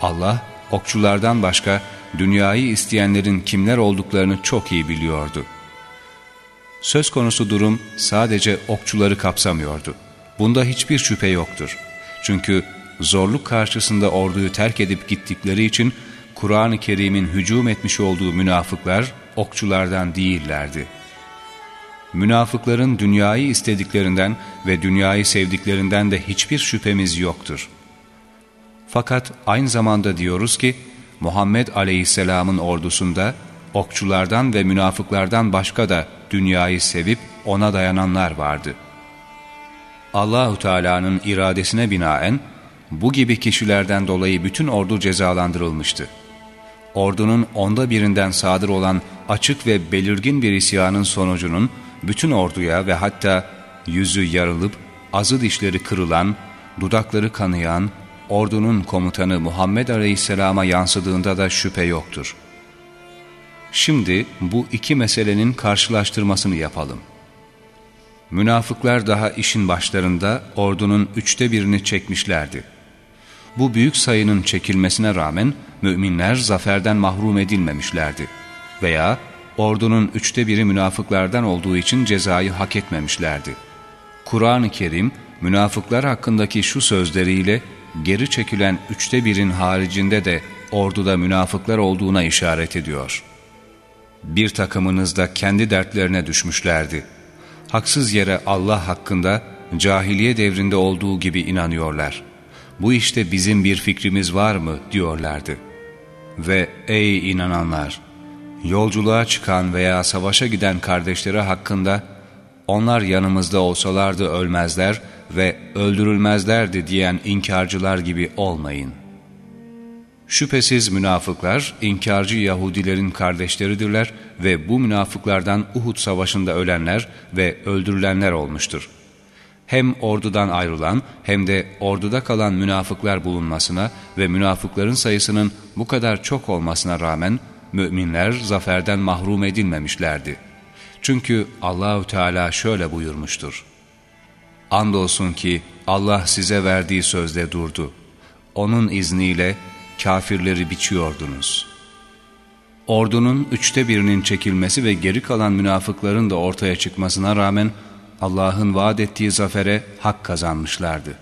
Allah okçulardan başka dünyayı isteyenlerin kimler olduklarını çok iyi biliyordu. Söz konusu durum sadece okçuları kapsamıyordu. Bunda hiçbir şüphe yoktur. Çünkü zorluk karşısında orduyu terk edip gittikleri için Kur'an-ı Kerim'in hücum etmiş olduğu münafıklar okçulardan değillerdi. Münafıkların dünyayı istediklerinden ve dünyayı sevdiklerinden de hiçbir şüphemiz yoktur. Fakat aynı zamanda diyoruz ki Muhammed Aleyhisselam'ın ordusunda okçulardan ve münafıklardan başka da dünyayı sevip ona dayananlar vardı. Allahu Teala'nın iradesine binaen bu gibi kişilerden dolayı bütün ordu cezalandırılmıştı. Ordunun onda birinden sadır olan açık ve belirgin bir isyanın sonucunun bütün orduya ve hatta yüzü yarılıp azı dişleri kırılan, dudakları kanayan, ordunun komutanı Muhammed Aleyhisselam'a yansıdığında da şüphe yoktur. Şimdi bu iki meselenin karşılaştırmasını yapalım. Münafıklar daha işin başlarında ordunun üçte birini çekmişlerdi. Bu büyük sayının çekilmesine rağmen müminler zaferden mahrum edilmemişlerdi. Veya ordunun üçte biri münafıklardan olduğu için cezayı hak etmemişlerdi. Kur'an-ı Kerim münafıklar hakkındaki şu sözleriyle geri çekilen üçte birin haricinde de orduda münafıklar olduğuna işaret ediyor. Bir takımınız da kendi dertlerine düşmüşlerdi. Haksız yere Allah hakkında cahiliye devrinde olduğu gibi inanıyorlar. Bu işte bizim bir fikrimiz var mı diyorlardı. Ve ey inananlar! Yolculuğa çıkan veya savaşa giden kardeşleri hakkında onlar yanımızda olsalardı ölmezler ve öldürülmezlerdi diyen inkarcılar gibi olmayın. Şüphesiz münafıklar inkarcı Yahudilerin kardeşleridirler ve bu münafıklardan Uhud savaşında ölenler ve öldürülenler olmuştur. Hem ordudan ayrılan hem de orduda kalan münafıklar bulunmasına ve münafıkların sayısının bu kadar çok olmasına rağmen müminler zaferden mahrum edilmemişlerdi. Çünkü Allahü Teala şöyle buyurmuştur. Andolsun ki Allah size verdiği sözde durdu. Onun izniyle kafirleri biçiyordunuz. Ordunun üçte birinin çekilmesi ve geri kalan münafıkların da ortaya çıkmasına rağmen Allah'ın vaat ettiği zafere hak kazanmışlardı.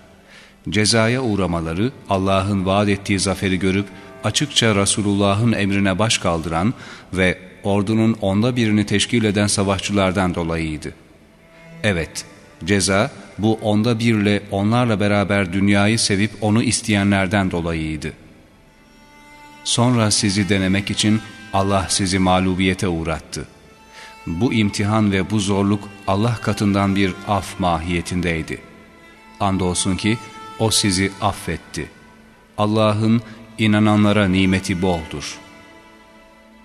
Cezaya uğramaları Allah'ın vaat ettiği zaferi görüp açıkça Resulullah'ın emrine baş kaldıran ve ordunun onda birini teşkil eden savaşçılardan dolayıydı. Evet, ceza bu onda birle onlarla beraber dünyayı sevip onu isteyenlerden dolayıydı. Sonra sizi denemek için Allah sizi mağlubiyete uğrattı. Bu imtihan ve bu zorluk Allah katından bir af mahiyetindeydi. Andolsun ki O sizi affetti. Allah'ın inananlara nimeti boldur.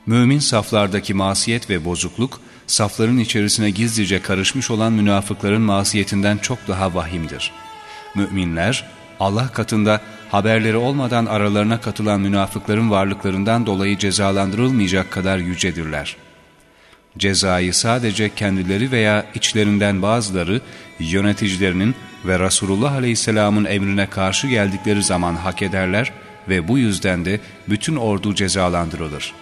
Mümin saflardaki masiyet ve bozukluk, safların içerisine gizlice karışmış olan münafıkların masiyetinden çok daha vahimdir. müminler Allah katında haberleri olmadan aralarına katılan münafıkların varlıklarından dolayı cezalandırılmayacak kadar yücedirler. Cezayı sadece kendileri veya içlerinden bazıları yöneticilerinin ve Resulullah Aleyhisselam'ın emrine karşı geldikleri zaman hak ederler ve bu yüzden de bütün ordu cezalandırılır.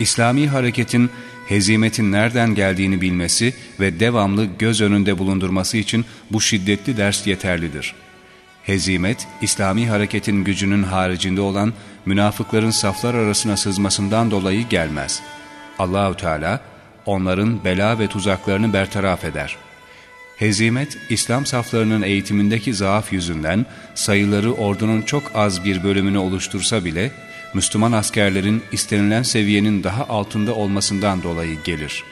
İslami hareketin hezimetin nereden geldiğini bilmesi ve devamlı göz önünde bulundurması için bu şiddetli ders yeterlidir. Hezimet, İslami hareketin gücünün haricinde olan münafıkların saflar arasına sızmasından dolayı gelmez. Allahü Teala onların bela ve tuzaklarını bertaraf eder. Hezimet, İslam saflarının eğitimindeki zaaf yüzünden sayıları ordunun çok az bir bölümünü oluştursa bile Müslüman askerlerin istenilen seviyenin daha altında olmasından dolayı gelir.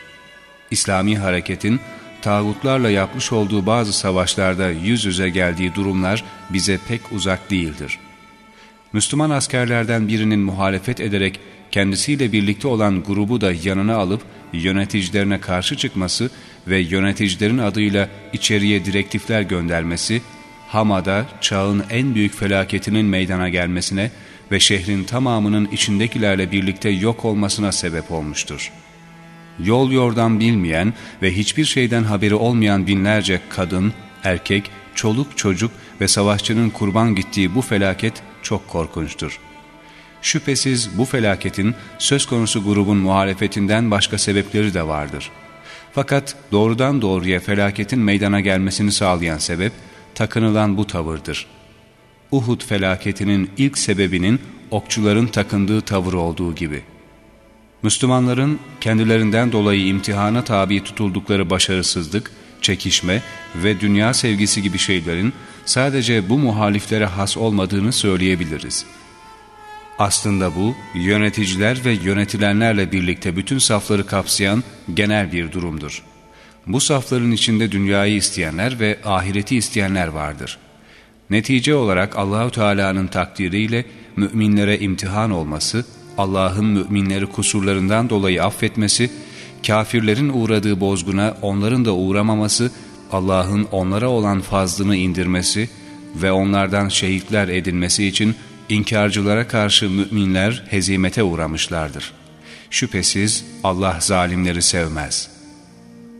İslami hareketin tağutlarla yapmış olduğu bazı savaşlarda yüz yüze geldiği durumlar bize pek uzak değildir. Müslüman askerlerden birinin muhalefet ederek kendisiyle birlikte olan grubu da yanına alıp yöneticilerine karşı çıkması ve yöneticilerin adıyla içeriye direktifler göndermesi, Hama'da çağın en büyük felaketinin meydana gelmesine ve şehrin tamamının içindekilerle birlikte yok olmasına sebep olmuştur. Yol yordan bilmeyen ve hiçbir şeyden haberi olmayan binlerce kadın, erkek, çoluk çocuk ve savaşçının kurban gittiği bu felaket çok korkunçtur. Şüphesiz bu felaketin söz konusu grubun muhalefetinden başka sebepleri de vardır. Fakat doğrudan doğruya felaketin meydana gelmesini sağlayan sebep, takınılan bu tavırdır.'' Uhud felaketinin ilk sebebinin okçuların takındığı tavır olduğu gibi. Müslümanların kendilerinden dolayı imtihana tabi tutuldukları başarısızlık, çekişme ve dünya sevgisi gibi şeylerin sadece bu muhaliflere has olmadığını söyleyebiliriz. Aslında bu, yöneticiler ve yönetilenlerle birlikte bütün safları kapsayan genel bir durumdur. Bu safların içinde dünyayı isteyenler ve ahireti isteyenler vardır.'' Netice olarak Allahu Teala'nın takdiriyle müminlere imtihan olması, Allah'ın müminleri kusurlarından dolayı affetmesi, kafirlerin uğradığı bozguna onların da uğramaması, Allah'ın onlara olan fazlını indirmesi ve onlardan şehitler edilmesi için inkarcılara karşı müminler hezimete uğramışlardır. Şüphesiz Allah zalimleri sevmez.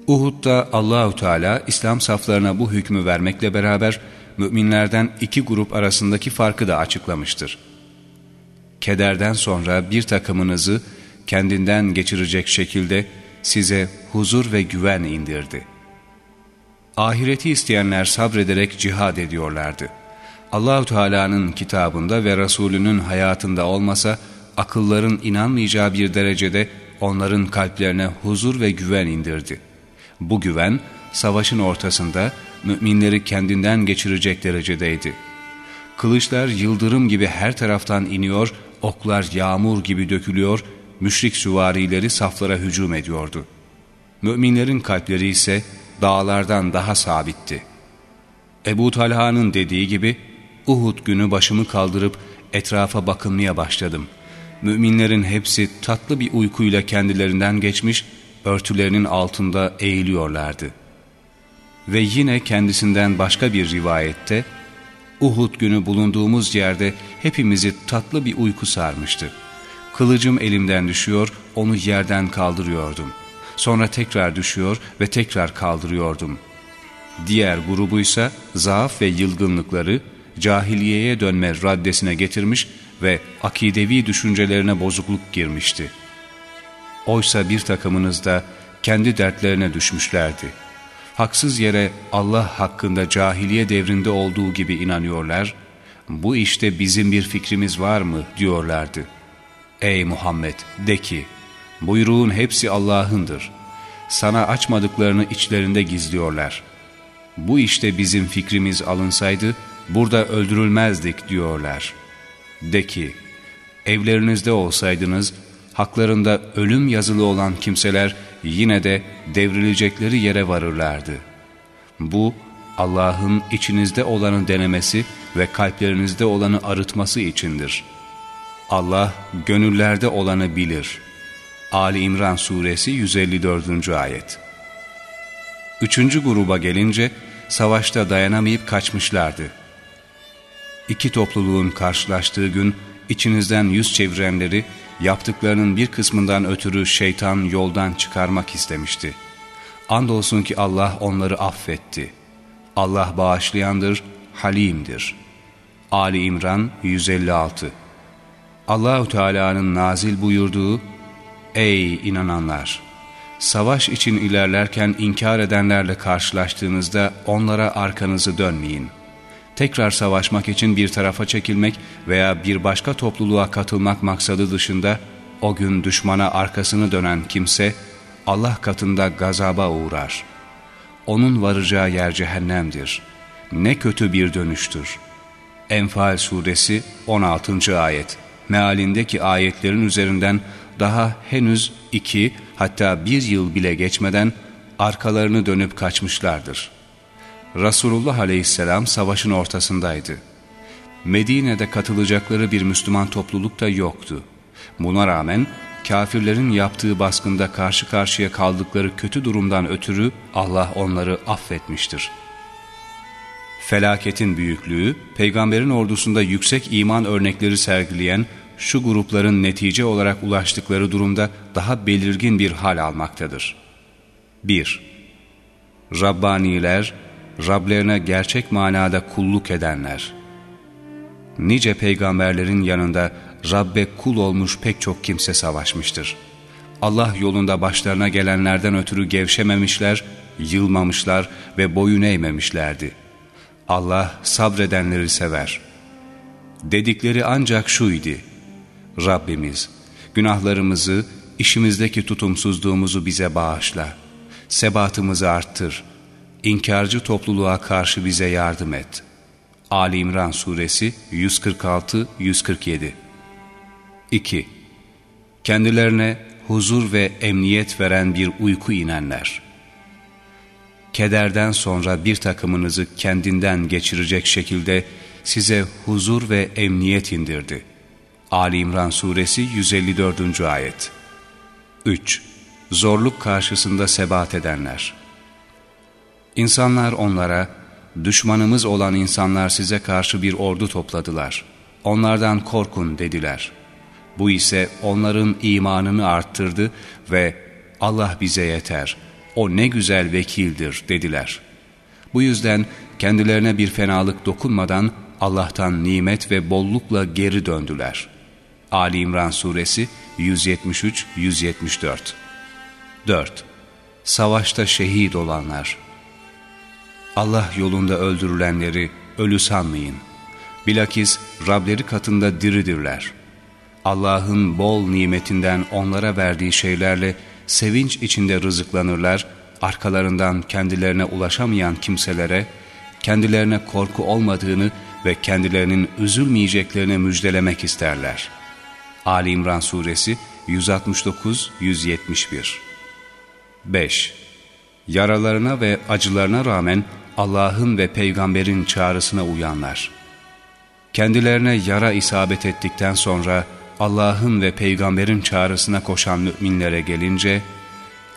Uhud'da Allahu Teala İslam saflarına bu hükmü vermekle beraber müminlerden iki grup arasındaki farkı da açıklamıştır. Kederden sonra bir takımınızı kendinden geçirecek şekilde size huzur ve güven indirdi. Ahireti isteyenler sabrederek cihad ediyorlardı. Allahu Teala'nın kitabında ve Resulünün hayatında olmasa akılların inanmayacağı bir derecede onların kalplerine huzur ve güven indirdi. Bu güven savaşın ortasında müminleri kendinden geçirecek derecedeydi. Kılıçlar yıldırım gibi her taraftan iniyor, oklar yağmur gibi dökülüyor, müşrik süvarileri saflara hücum ediyordu. Müminlerin kalpleri ise dağlardan daha sabitti. Ebu Talha'nın dediği gibi, Uhud günü başımı kaldırıp etrafa bakınmaya başladım. Müminlerin hepsi tatlı bir uykuyla kendilerinden geçmiş, örtülerinin altında eğiliyorlardı.'' Ve yine kendisinden başka bir rivayette, Uhud günü bulunduğumuz yerde hepimizi tatlı bir uyku sarmıştı. Kılıcım elimden düşüyor, onu yerden kaldırıyordum. Sonra tekrar düşüyor ve tekrar kaldırıyordum. Diğer grubuysa zaaf ve yılgınlıkları cahiliyeye dönme raddesine getirmiş ve akidevi düşüncelerine bozukluk girmişti. Oysa bir takımınız da kendi dertlerine düşmüşlerdi.'' haksız yere Allah hakkında cahiliye devrinde olduğu gibi inanıyorlar, bu işte bizim bir fikrimiz var mı diyorlardı. Ey Muhammed de ki, buyruğun hepsi Allah'ındır. Sana açmadıklarını içlerinde gizliyorlar. Bu işte bizim fikrimiz alınsaydı, burada öldürülmezdik diyorlar. De ki, evlerinizde olsaydınız, haklarında ölüm yazılı olan kimseler, yine de devrilecekleri yere varırlardı. Bu Allah'ın içinizde olanı denemesi ve kalplerinizde olanı arıtması içindir. Allah gönüllerde olanı bilir. Ali İmran Suresi 154. Ayet Üçüncü gruba gelince savaşta dayanamayıp kaçmışlardı. İki topluluğun karşılaştığı gün içinizden yüz çevirenleri yaptıklarının bir kısmından ötürü şeytan yoldan çıkarmak istemişti. Andolsun ki Allah onları affetti. Allah bağışlayandır, halimdir. Ali İmran 156 Allahu Teala'nın nazil buyurduğu Ey inananlar! Savaş için ilerlerken inkar edenlerle karşılaştığınızda onlara arkanızı dönmeyin. Tekrar savaşmak için bir tarafa çekilmek veya bir başka topluluğa katılmak maksadı dışında o gün düşmana arkasını dönen kimse Allah katında gazaba uğrar. Onun varacağı yer cehennemdir. Ne kötü bir dönüştür. Enfal suresi 16. ayet mealindeki ayetlerin üzerinden daha henüz iki hatta bir yıl bile geçmeden arkalarını dönüp kaçmışlardır. Resulullah aleyhisselam savaşın ortasındaydı. Medine'de katılacakları bir Müslüman topluluk da yoktu. Buna rağmen kafirlerin yaptığı baskında karşı karşıya kaldıkları kötü durumdan ötürü Allah onları affetmiştir. Felaketin büyüklüğü, peygamberin ordusunda yüksek iman örnekleri sergileyen şu grupların netice olarak ulaştıkları durumda daha belirgin bir hal almaktadır. 1. Rabbaniler, Rablerine gerçek manada kulluk edenler. Nice peygamberlerin yanında Rabbe kul olmuş pek çok kimse savaşmıştır. Allah yolunda başlarına gelenlerden ötürü gevşememişler, yılmamışlar ve boyun eğmemişlerdi. Allah sabredenleri sever. Dedikleri ancak şuydu. Rabbimiz, günahlarımızı, işimizdeki tutumsuzluğumuzu bize bağışla. Sebatımızı arttır. İnkarcı topluluğa karşı bize yardım et. Ali İmran Suresi 146-147 2. Kendilerine huzur ve emniyet veren bir uyku inenler. Kederden sonra bir takımınızı kendinden geçirecek şekilde size huzur ve emniyet indirdi. Ali İmran Suresi 154. Ayet 3. Zorluk karşısında sebat edenler İnsanlar onlara, düşmanımız olan insanlar size karşı bir ordu topladılar. Onlardan korkun dediler. Bu ise onların imanını arttırdı ve Allah bize yeter, o ne güzel vekildir dediler. Bu yüzden kendilerine bir fenalık dokunmadan Allah'tan nimet ve bollukla geri döndüler.'' Ali İmran Suresi 173-174 4. Savaşta şehit olanlar Allah yolunda öldürülenleri ölü sanmayın. Bilakis Rableri katında diridirler. Allah'ın bol nimetinden onlara verdiği şeylerle sevinç içinde rızıklanırlar, arkalarından kendilerine ulaşamayan kimselere, kendilerine korku olmadığını ve kendilerinin üzülmeyeceklerini müjdelemek isterler.'' Ali İmran Suresi 169-171 5. Yaralarına ve acılarına rağmen Allah'ın ve peygamberin çağrısına uyanlar. Kendilerine yara isabet ettikten sonra Allah'ın ve peygamberin çağrısına koşan müminlere gelince,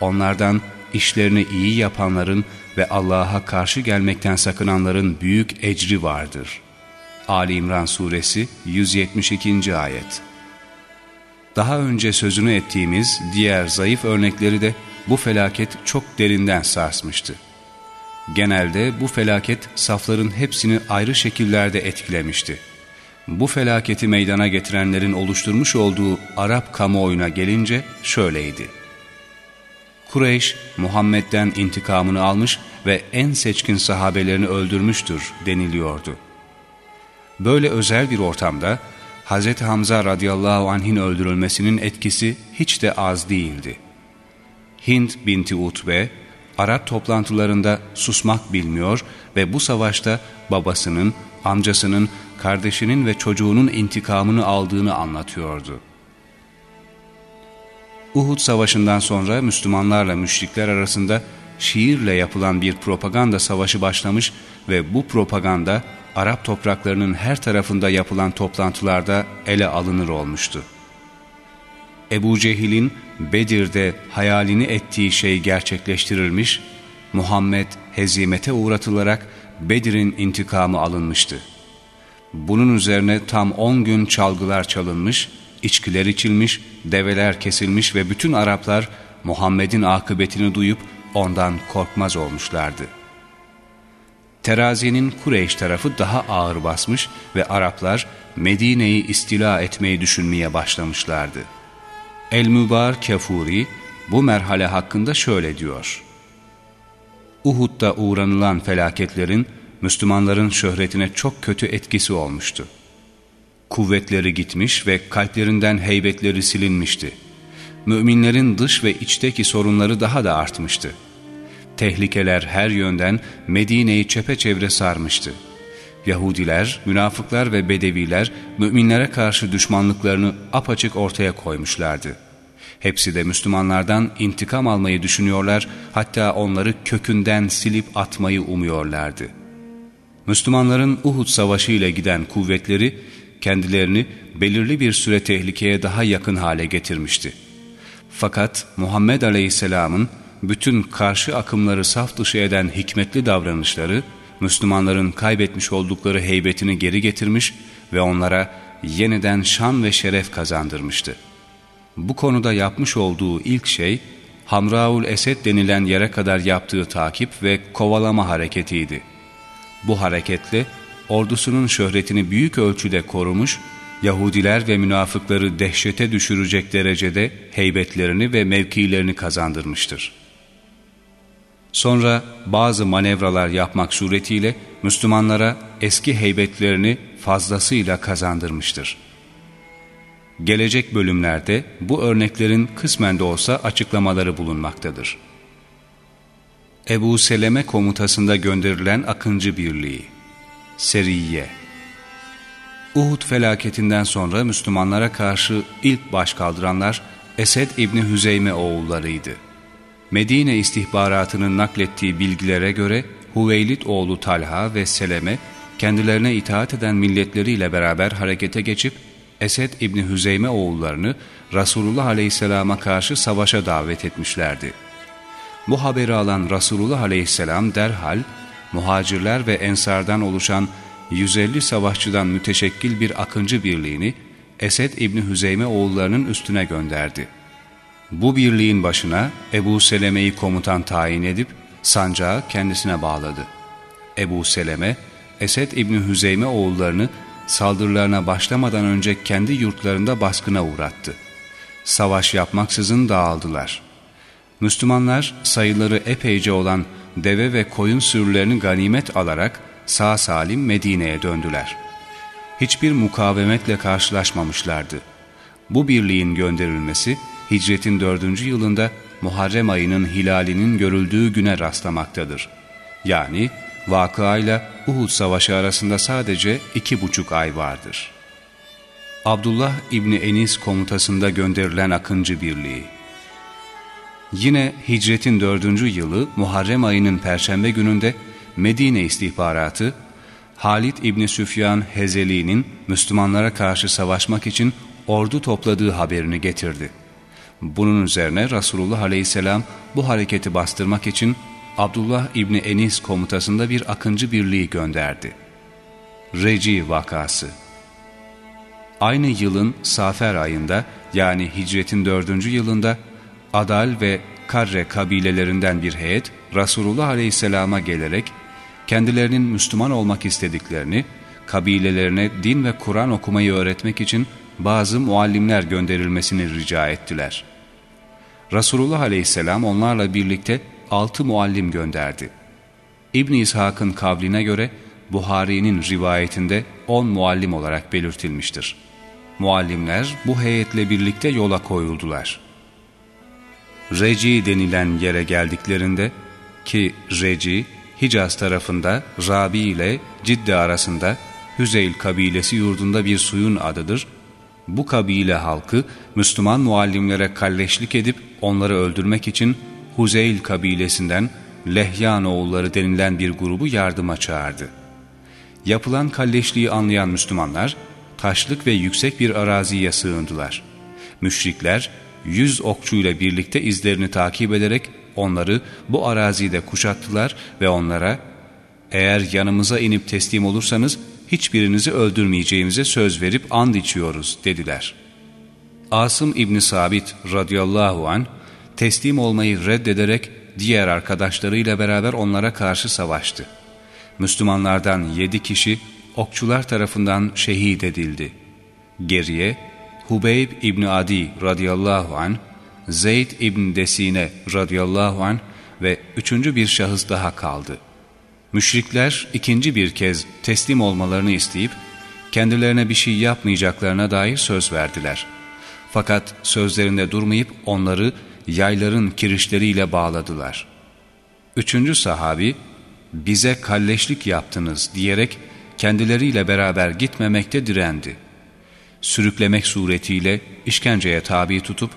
onlardan işlerini iyi yapanların ve Allah'a karşı gelmekten sakınanların büyük ecri vardır. Ali İmran Suresi 172. Ayet daha önce sözünü ettiğimiz diğer zayıf örnekleri de bu felaket çok derinden sarsmıştı. Genelde bu felaket safların hepsini ayrı şekillerde etkilemişti. Bu felaketi meydana getirenlerin oluşturmuş olduğu Arap kamuoyuna gelince şöyleydi. Kureyş, Muhammed'den intikamını almış ve en seçkin sahabelerini öldürmüştür deniliyordu. Böyle özel bir ortamda Hz. Hamza radıyallahu anh'in öldürülmesinin etkisi hiç de az değildi. Hint binti Utbe, Arap toplantılarında susmak bilmiyor ve bu savaşta babasının, amcasının, kardeşinin ve çocuğunun intikamını aldığını anlatıyordu. Uhud Savaşı'ndan sonra Müslümanlarla müşrikler arasında şiirle yapılan bir propaganda savaşı başlamış ve bu propaganda Arap topraklarının her tarafında yapılan toplantılarda ele alınır olmuştu. Ebu Cehil'in Bedir'de hayalini ettiği şey gerçekleştirilmiş, Muhammed hezimete uğratılarak Bedir'in intikamı alınmıştı. Bunun üzerine tam on gün çalgılar çalınmış, içkiler içilmiş, develer kesilmiş ve bütün Araplar Muhammed'in akıbetini duyup ondan korkmaz olmuşlardı. Terazinin Kureyş tarafı daha ağır basmış ve Araplar Medine'yi istila etmeyi düşünmeye başlamışlardı. El-Mübar Kefuri bu merhale hakkında şöyle diyor. Uhud'da uğranılan felaketlerin Müslümanların şöhretine çok kötü etkisi olmuştu. Kuvvetleri gitmiş ve kalplerinden heybetleri silinmişti. Müminlerin dış ve içteki sorunları daha da artmıştı. Tehlikeler her yönden Medine'yi çepeçevre sarmıştı. Yahudiler, münafıklar ve bedeviler müminlere karşı düşmanlıklarını apaçık ortaya koymuşlardı. Hepsi de Müslümanlardan intikam almayı düşünüyorlar, hatta onları kökünden silip atmayı umuyorlardı. Müslümanların Uhud Savaşı ile giden kuvvetleri kendilerini belirli bir süre tehlikeye daha yakın hale getirmişti. Fakat Muhammed Aleyhisselam'ın bütün karşı akımları saf dışı eden hikmetli davranışları, Müslümanların kaybetmiş oldukları heybetini geri getirmiş ve onlara yeniden şan ve şeref kazandırmıştı. Bu konuda yapmış olduğu ilk şey, Hamraul Esed denilen yere kadar yaptığı takip ve kovalama hareketiydi. Bu hareketle ordusunun şöhretini büyük ölçüde korumuş, Yahudiler ve münafıkları dehşete düşürecek derecede heybetlerini ve mevkilerini kazandırmıştır. Sonra bazı manevralar yapmak suretiyle Müslümanlara eski heybetlerini fazlasıyla kazandırmıştır. Gelecek bölümlerde bu örneklerin kısmen de olsa açıklamaları bulunmaktadır. Ebu Seleme komutasında gönderilen Akıncı Birliği Seriye Uhud felaketinden sonra Müslümanlara karşı ilk baş kaldıranlar Esed İbni Hüzeyme oğullarıydı. Medine istihbaratının naklettiği bilgilere göre Hüveylid oğlu Talha ve Seleme kendilerine itaat eden milletleriyle beraber harekete geçip Esed İbni Hüzeyme oğullarını Resulullah Aleyhisselam'a karşı savaşa davet etmişlerdi. Bu haberi alan Resulullah Aleyhisselam derhal muhacirler ve ensardan oluşan 150 savaşçıdan müteşekkil bir akıncı birliğini Esed İbni Hüzeyme oğullarının üstüne gönderdi. Bu birliğin başına Ebu Seleme'yi komutan tayin edip sancağı kendisine bağladı. Ebu Seleme, Esed İbni Hüzeyme oğullarını saldırılarına başlamadan önce kendi yurtlarında baskına uğrattı. Savaş yapmaksızın dağıldılar. Müslümanlar sayıları epeyce olan deve ve koyun sürülerini ganimet alarak sağ salim Medine'ye döndüler. Hiçbir mukavemetle karşılaşmamışlardı. Bu birliğin gönderilmesi hicretin dördüncü yılında Muharrem ayının hilalinin görüldüğü güne rastlamaktadır. Yani vakıayla Uhud Savaşı arasında sadece iki buçuk ay vardır. Abdullah İbni Enis komutasında gönderilen Akıncı Birliği Yine hicretin dördüncü yılı Muharrem ayının perşembe gününde Medine istihbaratı, Halid İbni Süfyan Hezeli'nin Müslümanlara karşı savaşmak için ordu topladığı haberini getirdi. Bunun üzerine Resulullah Aleyhisselam bu hareketi bastırmak için Abdullah İbni Enis komutasında bir akıncı birliği gönderdi. Reci vakası Aynı yılın Safer ayında yani hicretin dördüncü yılında Adal ve Karre kabilelerinden bir heyet Resulullah Aleyhisselam'a gelerek kendilerinin Müslüman olmak istediklerini, kabilelerine din ve Kur'an okumayı öğretmek için bazı muallimler gönderilmesini rica ettiler. Resulullah Aleyhisselam onlarla birlikte altı muallim gönderdi. İbn İshak'ın kavline göre Buhari'nin rivayetinde on muallim olarak belirtilmiştir. Muallimler bu heyetle birlikte yola koyuldular. Reci denilen yere geldiklerinde ki Reci Hicaz tarafında Rabi ile Cidde arasında Hüzeyl kabilesi yurdunda bir suyun adıdır. Bu kabile halkı Müslüman muallimlere kalleşlik edip onları öldürmek için Huzeyl kabilesinden Lehyan oğulları denilen bir grubu yardıma çağırdı. Yapılan kalleşliği anlayan Müslümanlar taşlık ve yüksek bir araziye sığındılar. Müşrikler yüz okçuyla birlikte izlerini takip ederek onları bu arazide kuşattılar ve onlara eğer yanımıza inip teslim olursanız hiçbirinizi öldürmeyeceğimize söz verip and içiyoruz dediler. Asım İbni Sabit radıyallahu an teslim olmayı reddederek diğer arkadaşlarıyla beraber onlara karşı savaştı. Müslümanlardan yedi kişi okçular tarafından şehit edildi. Geriye Hubeyb İbni Adi radıyallahu an, Zeyd İbni Desine radıyallahu an ve üçüncü bir şahıs daha kaldı. Müşrikler ikinci bir kez teslim olmalarını isteyip kendilerine bir şey yapmayacaklarına dair söz verdiler. Fakat sözlerinde durmayıp onları yayların kirişleriyle bağladılar. Üçüncü sahabi, bize kalleşlik yaptınız diyerek kendileriyle beraber gitmemekte direndi. Sürüklemek suretiyle işkenceye tabi tutup,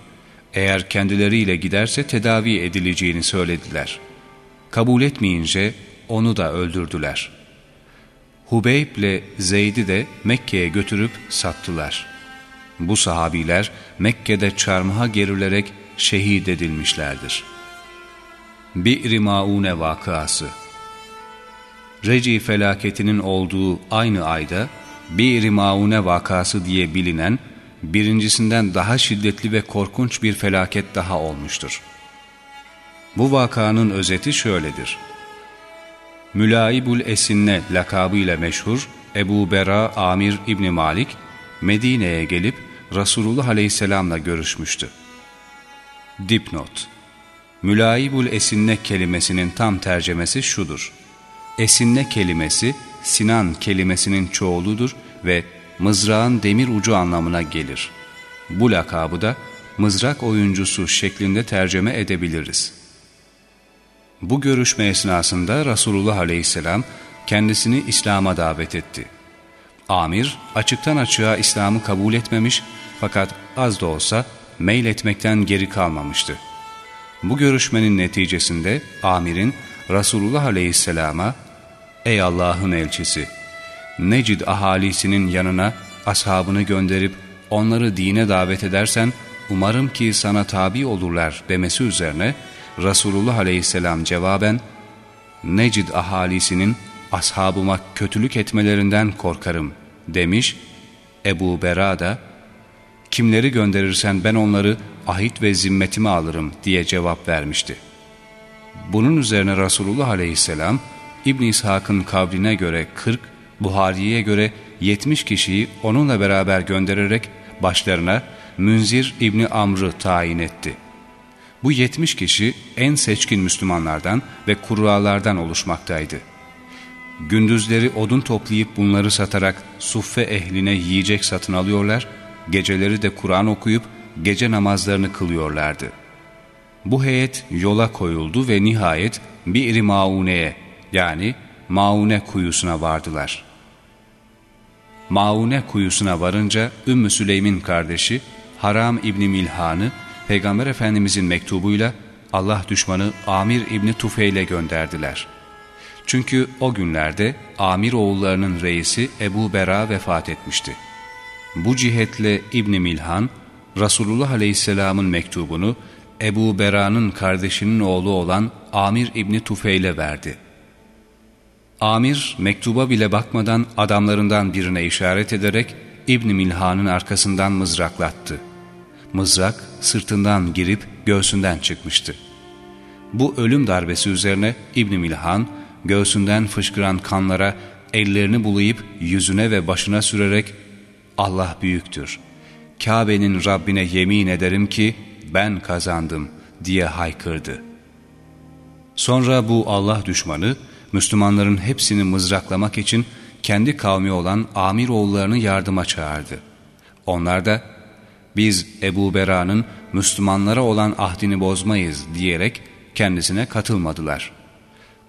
eğer kendileriyle giderse tedavi edileceğini söylediler. Kabul etmeyince onu da öldürdüler. Hubeyb ile Zeyd'i de Mekke'ye götürüp sattılar. Bu sahabiler Mekke'de çarmıha gerilerek şehit edilmişlerdir. Bi'ri Maune vakıası Reci felaketinin olduğu aynı ayda Bi'ri Maune vakası diye bilinen birincisinden daha şiddetli ve korkunç bir felaket daha olmuştur. Bu vakanın özeti şöyledir. Mülaibul Esinne lakabıyla meşhur Ebu Bera Amir İbni Malik Medine'ye gelip Resulullah Aleyhisselam'la görüşmüştü. Dipnot Mülaibul Esinne kelimesinin tam tercemesi şudur. Esinne kelimesi Sinan kelimesinin çoğuludur ve mızrağın demir ucu anlamına gelir. Bu lakabı da mızrak oyuncusu şeklinde tercüme edebiliriz. Bu görüşme esnasında Resulullah Aleyhisselam kendisini İslam'a davet etti. Amir açıktan açığa İslam'ı kabul etmemiş fakat az da olsa meyletmekten geri kalmamıştı. Bu görüşmenin neticesinde amirin Resulullah Aleyhisselam'a ''Ey Allah'ın elçisi, Necid ahalisinin yanına ashabını gönderip onları dine davet edersen umarım ki sana tabi olurlar.'' demesi üzerine Resulullah Aleyhisselam cevaben Necid ahalisinin ashabıma kötülük etmelerinden korkarım demiş. Ebu Bera da kimleri gönderirsen ben onları ahit ve zimmetime alırım diye cevap vermişti. Bunun üzerine Resulullah Aleyhisselam İbn İshak'ın kavline göre 40, Buhari'ye göre 70 kişiyi onunla beraber göndererek başlarına Münzir İbni Amr'ı tayin etti. Bu 70 kişi en seçkin Müslümanlardan ve kurralardan oluşmaktaydı. Gündüzleri odun toplayıp bunları satarak suffe ehline yiyecek satın alıyorlar, geceleri de Kur'an okuyup gece namazlarını kılıyorlardı. Bu heyet yola koyuldu ve nihayet bir Maune'ye yani Maune kuyusuna vardılar. Maune kuyusuna varınca Ümmü Süleym'in kardeşi Haram İbni Milhan'ı Peygamber Efendimizin mektubuyla Allah düşmanı Amir İbni Tufeil'e gönderdiler. Çünkü o günlerde Amir oğullarının reisi Ebu Bera vefat etmişti. Bu cihetle İbni Milhan, Resulullah Aleyhisselam'ın mektubunu Ebu Bera'nın kardeşinin oğlu olan Amir İbni Tufeil'e verdi. Amir mektuba bile bakmadan adamlarından birine işaret ederek İbni Milhan'ın arkasından mızraklattı. Mızrak sırtından girip göğsünden çıkmıştı. Bu ölüm darbesi üzerine İbni Milhan göğsünden fışkıran kanlara ellerini bulayıp yüzüne ve başına sürerek Allah büyüktür. Kabe'nin Rabbine yemin ederim ki ben kazandım diye haykırdı. Sonra bu Allah düşmanı Müslümanların hepsini mızraklamak için kendi kavmi olan Amir oğullarını yardıma çağırdı. Onlar da biz Ebu Bera'nın Müslümanlara olan ahdini bozmayız diyerek kendisine katılmadılar.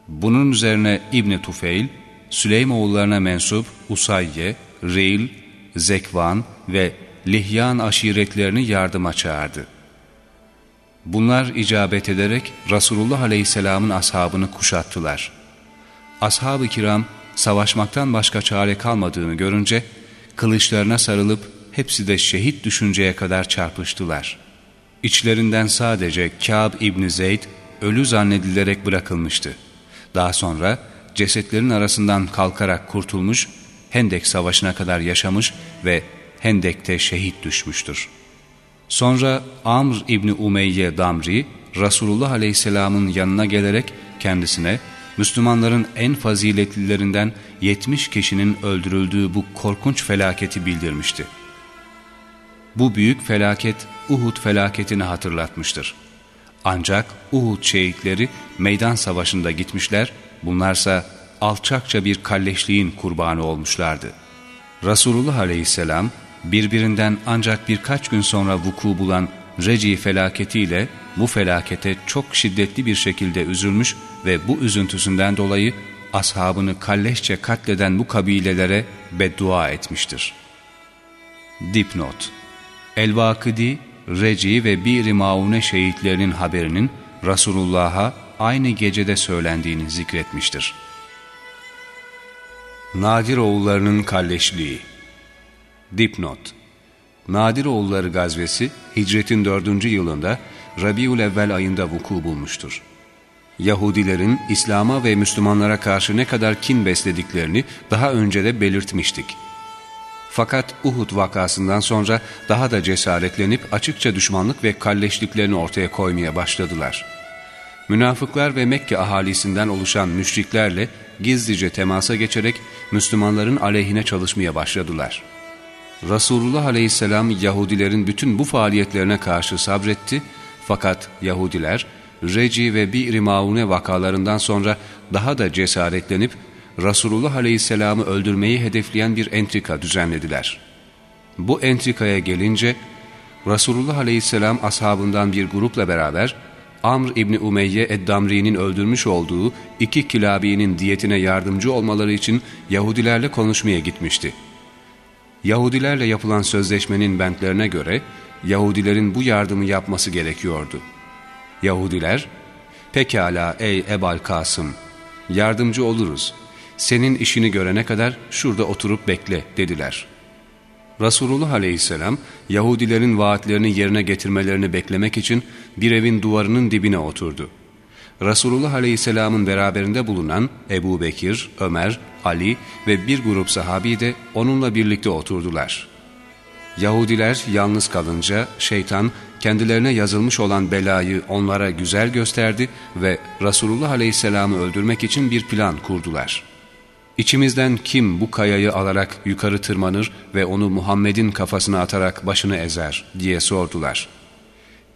Bunun üzerine İbni Tufeil, Süleymoğullarına mensup Usayye, Reil, Zekvan ve Lihyan aşiretlerini yardıma çağırdı. Bunlar icabet ederek Resulullah Aleyhisselam'ın ashabını kuşattılar. Ashab-ı kiram savaşmaktan başka çare kalmadığını görünce kılıçlarına sarılıp hepsi de şehit düşünceye kadar çarpıştılar. İçlerinden sadece Kâb İbni Zeyd ölü zannedilerek bırakılmıştı. Daha sonra cesetlerin arasından kalkarak kurtulmuş, Hendek Savaşı'na kadar yaşamış ve Hendek'te şehit düşmüştür. Sonra Amr İbni Umeyye Damri, Resulullah Aleyhisselam'ın yanına gelerek kendisine Müslümanların en faziletlilerinden 70 kişinin öldürüldüğü bu korkunç felaketi bildirmişti. Bu büyük felaket Uhud felaketini hatırlatmıştır. Ancak Uhud şehitleri meydan savaşında gitmişler, bunlarsa alçakça bir kalleşliğin kurbanı olmuşlardı. Resulullah aleyhisselam birbirinden ancak birkaç gün sonra vuku bulan Reci felaketiyle bu felakete çok şiddetli bir şekilde üzülmüş ve bu üzüntüsünden dolayı ashabını kalleşçe katleden bu kabilelere beddua etmiştir. Dipnot El-Vakidi, Reci ve Bir-i Maune şehitlerinin haberinin Resulullah'a aynı gecede söylendiğini zikretmiştir. Nadir oğullarının kalleşliği Dipnot Nadir oğulları gazvesi hicretin dördüncü yılında Rabiul Evvel ayında vuku bulmuştur. Yahudilerin İslam'a ve Müslümanlara karşı ne kadar kin beslediklerini daha önce de belirtmiştik. Fakat Uhud vakasından sonra daha da cesaretlenip açıkça düşmanlık ve kalleşliklerini ortaya koymaya başladılar. Münafıklar ve Mekke ahalisinden oluşan müşriklerle gizlice temasa geçerek Müslümanların aleyhine çalışmaya başladılar. Resulullah aleyhisselam Yahudilerin bütün bu faaliyetlerine karşı sabretti fakat Yahudiler Reci ve Bir-i Maune vakalarından sonra daha da cesaretlenip Resulullah Aleyhisselam'ı öldürmeyi hedefleyen bir entrika düzenlediler. Bu entrikaya gelince Resulullah Aleyhisselam ashabından bir grupla beraber Amr İbni Umeyye Eddamri'nin öldürmüş olduğu iki kilabinin diyetine yardımcı olmaları için Yahudilerle konuşmaya gitmişti. Yahudilerle yapılan sözleşmenin bentlerine göre Yahudilerin bu yardımı yapması gerekiyordu. Yahudiler, pekala ey Ebal Kasım, yardımcı oluruz, senin işini görene kadar şurada oturup bekle dediler. Resulullah aleyhisselam Yahudilerin vaatlerini yerine getirmelerini beklemek için bir evin duvarının dibine oturdu. Resulullah aleyhisselamın beraberinde bulunan Ebu Bekir, Ömer, Ali ve bir grup sahabi de onunla birlikte oturdular. Yahudiler yalnız kalınca şeytan kendilerine yazılmış olan belayı onlara güzel gösterdi ve Resulullah aleyhisselamı öldürmek için bir plan kurdular. İçimizden kim bu kayayı alarak yukarı tırmanır ve onu Muhammed'in kafasına atarak başını ezer diye sordular.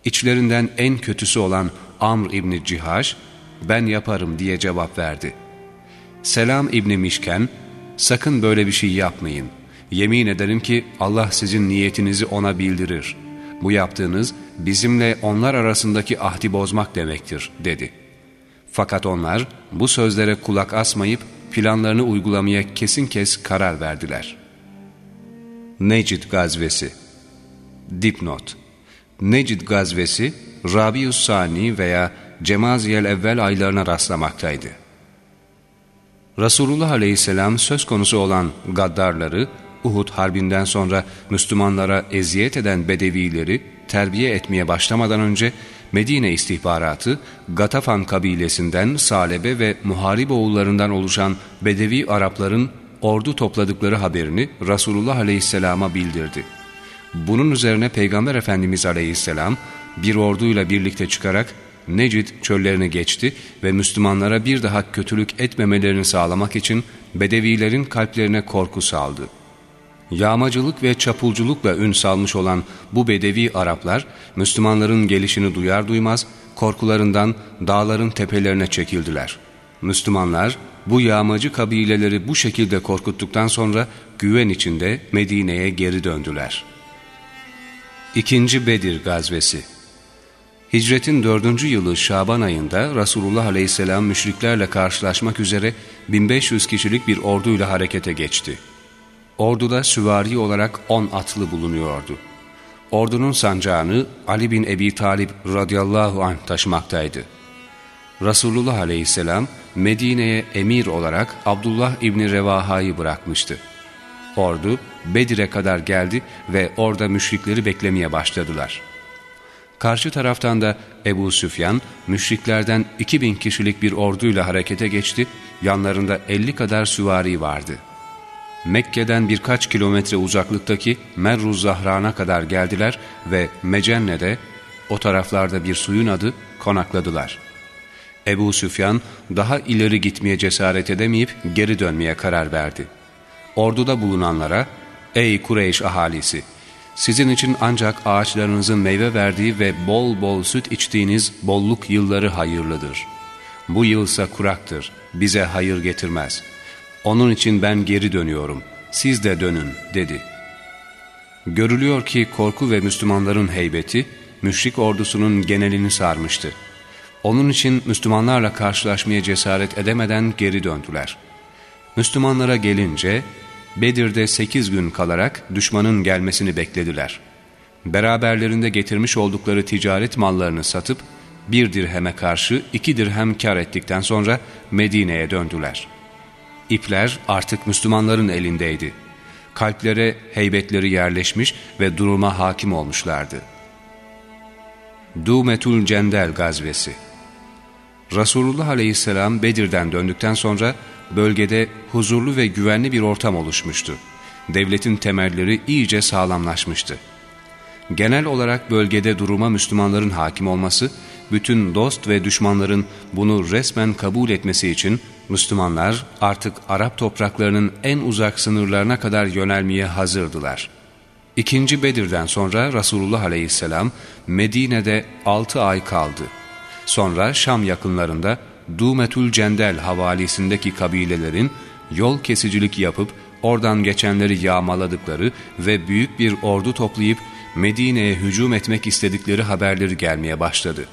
İçlerinden en kötüsü olan Amr İbni Cihaş, ben yaparım diye cevap verdi. Selam İbni Mişken, sakın böyle bir şey yapmayın. Yemin ederim ki Allah sizin niyetinizi ona bildirir. Bu yaptığınız bizimle onlar arasındaki ahdi bozmak demektir dedi. Fakat onlar bu sözlere kulak asmayıp planlarını uygulamaya kesin kes karar verdiler. Necid Gazvesi Dipnot Necid Gazvesi Rabius Sani veya Cemaziyel Evvel aylarına rastlamaktaydı. Resulullah Aleyhisselam söz konusu olan gaddarları Uhud Harbi'nden sonra Müslümanlara eziyet eden Bedevileri terbiye etmeye başlamadan önce Medine istihbaratı Gatafan kabilesinden Salebe ve Muharib oğullarından oluşan Bedevi Arapların ordu topladıkları haberini Resulullah Aleyhisselam'a bildirdi. Bunun üzerine Peygamber Efendimiz Aleyhisselam bir orduyla birlikte çıkarak Necid çöllerini geçti ve Müslümanlara bir daha kötülük etmemelerini sağlamak için Bedevilerin kalplerine korku saldı. Yağmacılık ve çapulculukla ün salmış olan bu Bedevi Araplar, Müslümanların gelişini duyar duymaz, korkularından dağların tepelerine çekildiler. Müslümanlar, bu yağmacı kabileleri bu şekilde korkuttuktan sonra güven içinde Medine'ye geri döndüler. İkinci Bedir Gazvesi Hicretin dördüncü yılı Şaban ayında Resulullah Aleyhisselam müşriklerle karşılaşmak üzere 1500 kişilik bir orduyla harekete geçti. Orduda süvari olarak on atlı bulunuyordu. Ordunun sancağını Ali bin Ebi Talip radıyallahu anh taşımaktaydı. Resulullah aleyhisselam Medine'ye emir olarak Abdullah İbni Revaha'yı bırakmıştı. Ordu Bedir'e kadar geldi ve orada müşrikleri beklemeye başladılar. Karşı taraftan da Ebu Süfyan, müşriklerden 2000 kişilik bir orduyla harekete geçti, yanlarında 50 kadar süvari vardı. Mekke'den birkaç kilometre uzaklıktaki Merruz Zahran'a kadar geldiler ve Mecenne'de, o taraflarda bir suyun adı, konakladılar. Ebu Süfyan daha ileri gitmeye cesaret edemeyip geri dönmeye karar verdi. Orduda bulunanlara, ''Ey Kureyş ahalisi!'' Sizin için ancak ağaçlarınızın meyve verdiği ve bol bol süt içtiğiniz bolluk yılları hayırlıdır. Bu yılsa kuraktır, bize hayır getirmez. Onun için ben geri dönüyorum, siz de dönün dedi. Görülüyor ki korku ve Müslümanların heybeti, müşrik ordusunun genelini sarmıştı. Onun için Müslümanlarla karşılaşmaya cesaret edemeden geri döndüler. Müslümanlara gelince Bedir'de sekiz gün kalarak düşmanın gelmesini beklediler. Beraberlerinde getirmiş oldukları ticaret mallarını satıp bir dirheme karşı iki dirhem kar ettikten sonra Medine'ye döndüler. İpler artık Müslümanların elindeydi. Kalplere heybetleri yerleşmiş ve duruma hakim olmuşlardı. Dumetul Cendel gazvesi Resulullah aleyhisselam Bedir'den döndükten sonra bölgede huzurlu ve güvenli bir ortam oluşmuştu. Devletin temelleri iyice sağlamlaşmıştı. Genel olarak bölgede duruma Müslümanların hakim olması, bütün dost ve düşmanların bunu resmen kabul etmesi için Müslümanlar artık Arap topraklarının en uzak sınırlarına kadar yönelmeye hazırdılar. İkinci Bedir'den sonra Resulullah Aleyhisselam Medine'de altı ay kaldı. Sonra Şam yakınlarında Dumetül Cendel havalisindeki kabilelerin yol kesicilik yapıp oradan geçenleri yağmaladıkları ve büyük bir ordu toplayıp Medine'ye hücum etmek istedikleri haberleri gelmeye başladı.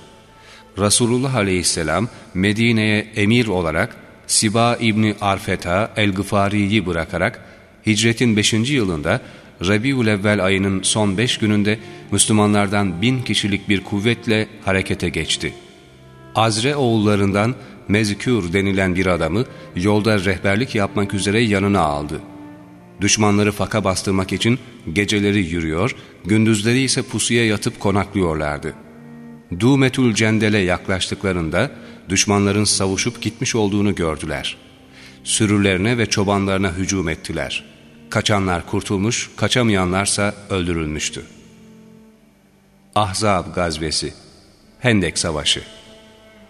Resulullah aleyhisselam Medine'ye emir olarak Siba İbni Arfeta el-Gıfari'yi bırakarak hicretin 5. yılında Rabi'ül-Evvel ayının son 5 gününde Müslümanlardan bin kişilik bir kuvvetle harekete geçti. Azre oğullarından Mezkür denilen bir adamı yolda rehberlik yapmak üzere yanına aldı. Düşmanları faka bastırmak için geceleri yürüyor, gündüzleri ise pusuya yatıp konaklıyorlardı. Dumetül Cendel'e yaklaştıklarında düşmanların savuşup gitmiş olduğunu gördüler. Sürülerine ve çobanlarına hücum ettiler. Kaçanlar kurtulmuş, kaçamayanlarsa öldürülmüştü. Ahzab Gazvesi Hendek Savaşı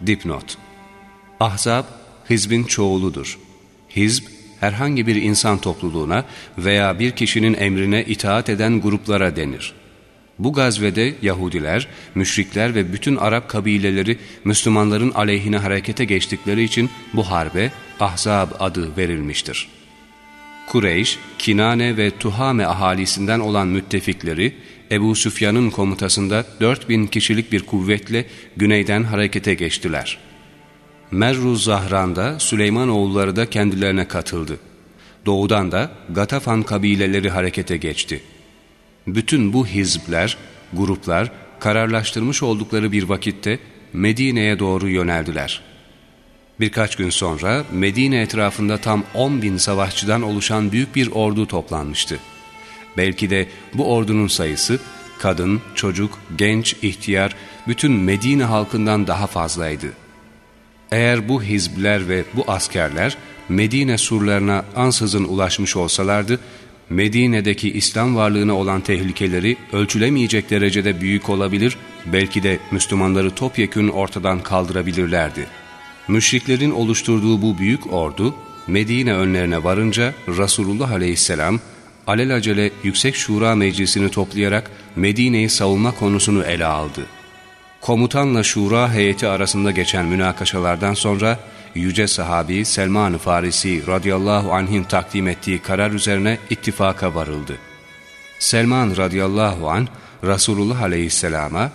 Dipnot Ahzab, hizbin çoğuludur. Hizb, herhangi bir insan topluluğuna veya bir kişinin emrine itaat eden gruplara denir. Bu gazvede Yahudiler, müşrikler ve bütün Arap kabileleri Müslümanların aleyhine harekete geçtikleri için bu harbe Ahzab adı verilmiştir. Kureyş, Kinane ve Tuhame ahalisinden olan müttefikleri Ebu Süfyan'ın komutasında 4000 kişilik bir kuvvetle güneyden harekete geçtiler. Merru Zahran'da Süleymanoğulları da kendilerine katıldı. Doğudan da Gatafan kabileleri harekete geçti. Bütün bu hizpler, gruplar kararlaştırmış oldukları bir vakitte Medine'ye doğru yöneldiler. Birkaç gün sonra Medine etrafında tam 10 bin savaşçıdan oluşan büyük bir ordu toplanmıştı. Belki de bu ordunun sayısı kadın, çocuk, genç, ihtiyar, bütün Medine halkından daha fazlaydı. Eğer bu hizbler ve bu askerler Medine surlarına ansızın ulaşmış olsalardı, Medine'deki İslam varlığına olan tehlikeleri ölçülemeyecek derecede büyük olabilir, belki de Müslümanları topyekün ortadan kaldırabilirlerdi. Müşriklerin oluşturduğu bu büyük ordu, Medine önlerine varınca Resulullah aleyhisselam, alelacele Yüksek Şura Meclisini toplayarak Medine'yi savunma konusunu ele aldı. Komutanla şura heyeti arasında geçen münakaşalardan sonra Yüce Sahabi Selman-ı Farisi radıyallahu anh'in takdim ettiği karar üzerine ittifaka varıldı. Selman radıyallahu anh Resulullah aleyhisselama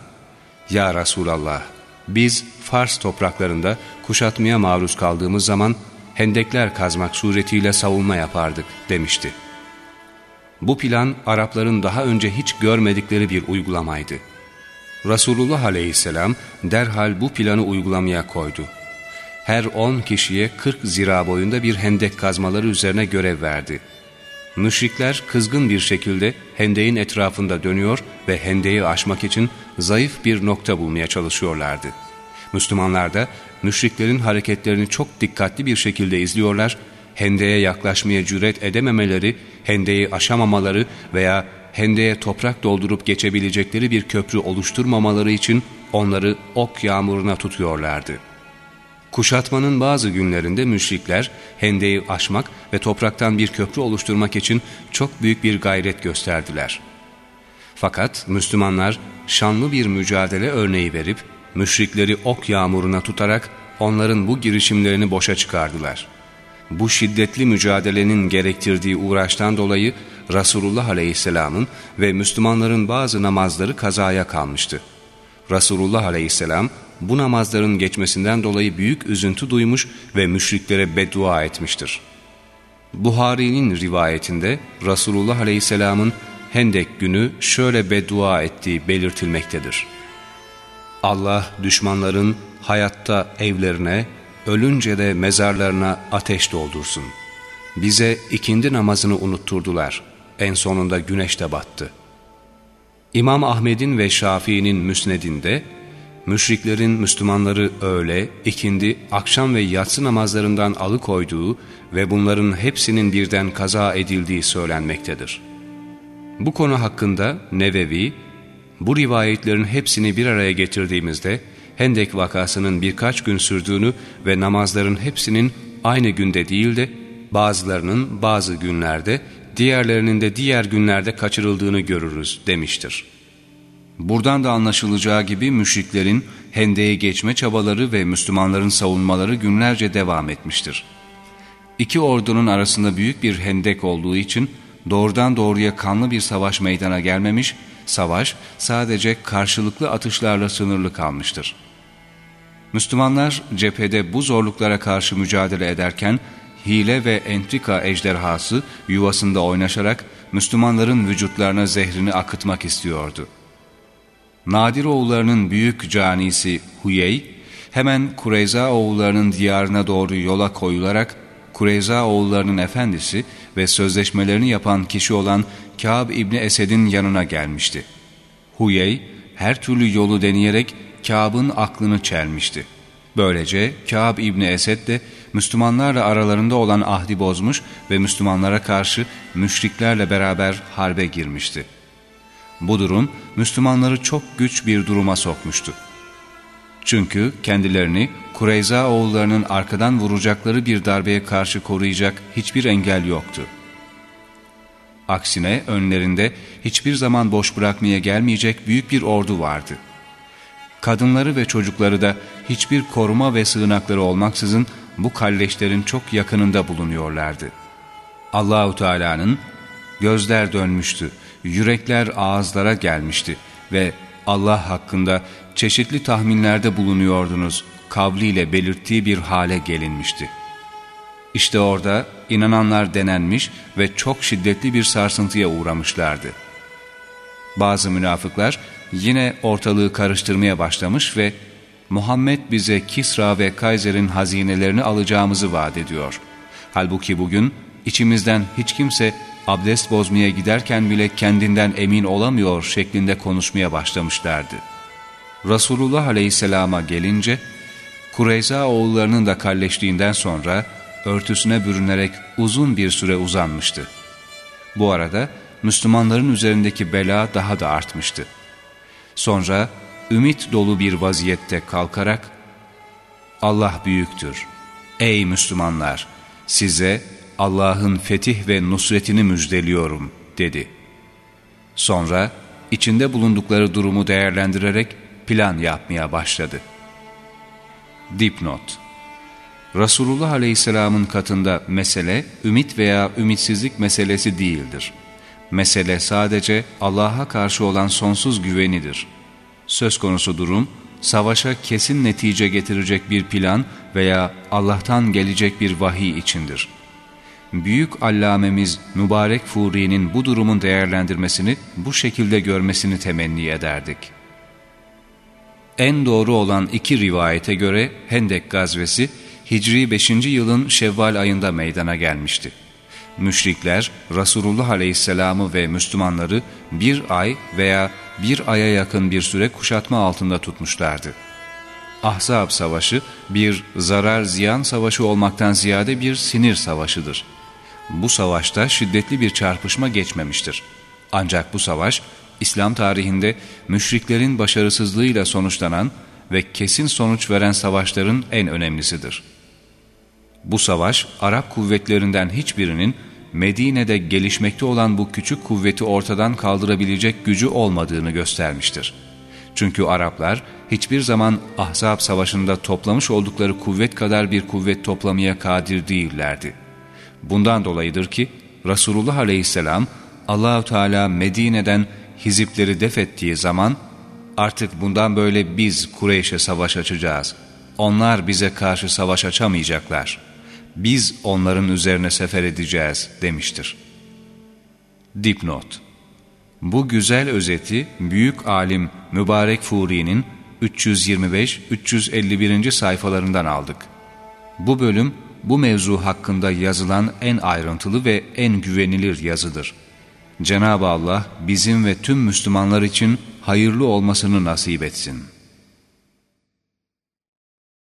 ''Ya Resulallah, biz Fars topraklarında kuşatmaya maruz kaldığımız zaman hendekler kazmak suretiyle savunma yapardık.'' demişti. Bu plan Arapların daha önce hiç görmedikleri bir uygulamaydı. Resulullah aleyhisselam derhal bu planı uygulamaya koydu. Her on kişiye 40 zira boyunda bir hendek kazmaları üzerine görev verdi. Müşrikler kızgın bir şekilde hendeğin etrafında dönüyor ve hendeyi aşmak için zayıf bir nokta bulmaya çalışıyorlardı. Müslümanlar da müşriklerin hareketlerini çok dikkatli bir şekilde izliyorlar, hendeğe yaklaşmaya cüret edememeleri, hendeyi aşamamaları veya hendeğe toprak doldurup geçebilecekleri bir köprü oluşturmamaları için onları ok yağmuruna tutuyorlardı. Kuşatmanın bazı günlerinde müşrikler hendeyi aşmak ve topraktan bir köprü oluşturmak için çok büyük bir gayret gösterdiler. Fakat Müslümanlar şanlı bir mücadele örneği verip müşrikleri ok yağmuruna tutarak onların bu girişimlerini boşa çıkardılar. Bu şiddetli mücadelenin gerektirdiği uğraştan dolayı Resulullah Aleyhisselam'ın ve Müslümanların bazı namazları kazaya kalmıştı. Resulullah Aleyhisselam bu namazların geçmesinden dolayı büyük üzüntü duymuş ve müşriklere beddua etmiştir. Buhari'nin rivayetinde Resulullah Aleyhisselam'ın Hendek günü şöyle beddua ettiği belirtilmektedir. Allah düşmanların hayatta evlerine, ölünce de mezarlarına ateş doldursun. Bize ikindi namazını unutturdular. En sonunda güneş de battı. İmam Ahmet'in ve Şafii'nin müsnedinde, müşriklerin Müslümanları öğle, ikindi, akşam ve yatsı namazlarından alıkoyduğu ve bunların hepsinin birden kaza edildiği söylenmektedir. Bu konu hakkında Nevevi, bu rivayetlerin hepsini bir araya getirdiğimizde, Hendek vakasının birkaç gün sürdüğünü ve namazların hepsinin aynı günde değil de bazılarının bazı günlerde, diğerlerinin de diğer günlerde kaçırıldığını görürüz demiştir. Buradan da anlaşılacağı gibi müşriklerin Hende'ye geçme çabaları ve Müslümanların savunmaları günlerce devam etmiştir. İki ordunun arasında büyük bir hendek olduğu için doğrudan doğruya kanlı bir savaş meydana gelmemiş, savaş sadece karşılıklı atışlarla sınırlı kalmıştır. Müslümanlar cephede bu zorluklara karşı mücadele ederken hile ve entrika ejderhası yuvasında oynaşarak Müslümanların vücutlarına zehrini akıtmak istiyordu. Nadir oğullarının büyük canisi Huyey, hemen Kureyza oğullarının diyarına doğru yola koyularak Kureyza oğullarının efendisi ve sözleşmelerini yapan kişi olan Kâb İbni Esed'in yanına gelmişti. Huyey her türlü yolu deneyerek Kâb'ın aklını çelmişti. Böylece Kâb İbni Esed de Müslümanlarla aralarında olan ahdi bozmuş ve Müslümanlara karşı müşriklerle beraber harbe girmişti. Bu durum Müslümanları çok güç bir duruma sokmuştu. Çünkü kendilerini Kureyza oğullarının arkadan vuracakları bir darbeye karşı koruyacak hiçbir engel yoktu. Aksine önlerinde hiçbir zaman boş bırakmaya gelmeyecek büyük bir ordu vardı. Kadınları ve çocukları da hiçbir koruma ve sığınakları olmaksızın bu kalleşlerin çok yakınında bulunuyorlardı. Allahu Teala'nın gözler dönmüştü, yürekler ağızlara gelmişti ve Allah hakkında çeşitli tahminlerde bulunuyordunuz kavliyle belirttiği bir hale gelinmişti. İşte orada inananlar denenmiş ve çok şiddetli bir sarsıntıya uğramışlardı. Bazı münafıklar yine ortalığı karıştırmaya başlamış ve Muhammed bize Kisra ve Kaiser'in hazinelerini alacağımızı vaat ediyor. Halbuki bugün içimizden hiç kimse abdest bozmaya giderken bile kendinden emin olamıyor şeklinde konuşmaya başlamışlardı. Resulullah Aleyhisselam'a gelince, Kureyza oğullarının da kalleşliğinden sonra örtüsüne bürünerek uzun bir süre uzanmıştı. Bu arada Müslümanların üzerindeki bela daha da artmıştı. Sonra ümit dolu bir vaziyette kalkarak, Allah büyüktür, ey Müslümanlar, size Allah'ın fetih ve nusretini müjdeliyorum dedi. Sonra içinde bulundukları durumu değerlendirerek plan yapmaya başladı. Dipnot Resulullah Aleyhisselam'ın katında mesele ümit veya ümitsizlik meselesi değildir. Mesele sadece Allah'a karşı olan sonsuz güvenidir. Söz konusu durum, savaşa kesin netice getirecek bir plan veya Allah'tan gelecek bir vahiy içindir.'' Büyük allamemiz Mübarek Furi'nin bu durumun değerlendirmesini bu şekilde görmesini temenni ederdik. En doğru olan iki rivayete göre Hendek gazvesi Hicri 5. yılın Şevval ayında meydana gelmişti. Müşrikler Resulullah Aleyhisselam'ı ve Müslümanları bir ay veya bir aya yakın bir süre kuşatma altında tutmuşlardı. Ahzab Savaşı bir zarar ziyan savaşı olmaktan ziyade bir sinir savaşıdır. Bu savaşta şiddetli bir çarpışma geçmemiştir. Ancak bu savaş İslam tarihinde müşriklerin başarısızlığıyla sonuçlanan ve kesin sonuç veren savaşların en önemlisidir. Bu savaş Arap kuvvetlerinden hiçbirinin Medine'de gelişmekte olan bu küçük kuvveti ortadan kaldırabilecek gücü olmadığını göstermiştir. Çünkü Araplar hiçbir zaman Ahzab Savaşı'nda toplamış oldukları kuvvet kadar bir kuvvet toplamaya kadir değillerdi. Bundan dolayıdır ki Resulullah Aleyhisselam Allahu Teala Medine'den hizipleri def ettiği zaman artık bundan böyle biz Kureyş'e savaş açacağız. Onlar bize karşı savaş açamayacaklar. Biz onların üzerine sefer edeceğiz demiştir. Dipnot Bu güzel özeti büyük alim Mübarek Furi'nin 325-351. sayfalarından aldık. Bu bölüm bu mevzu hakkında yazılan en ayrıntılı ve en güvenilir yazıdır. Cenab-ı Allah bizim ve tüm Müslümanlar için hayırlı olmasını nasip etsin.''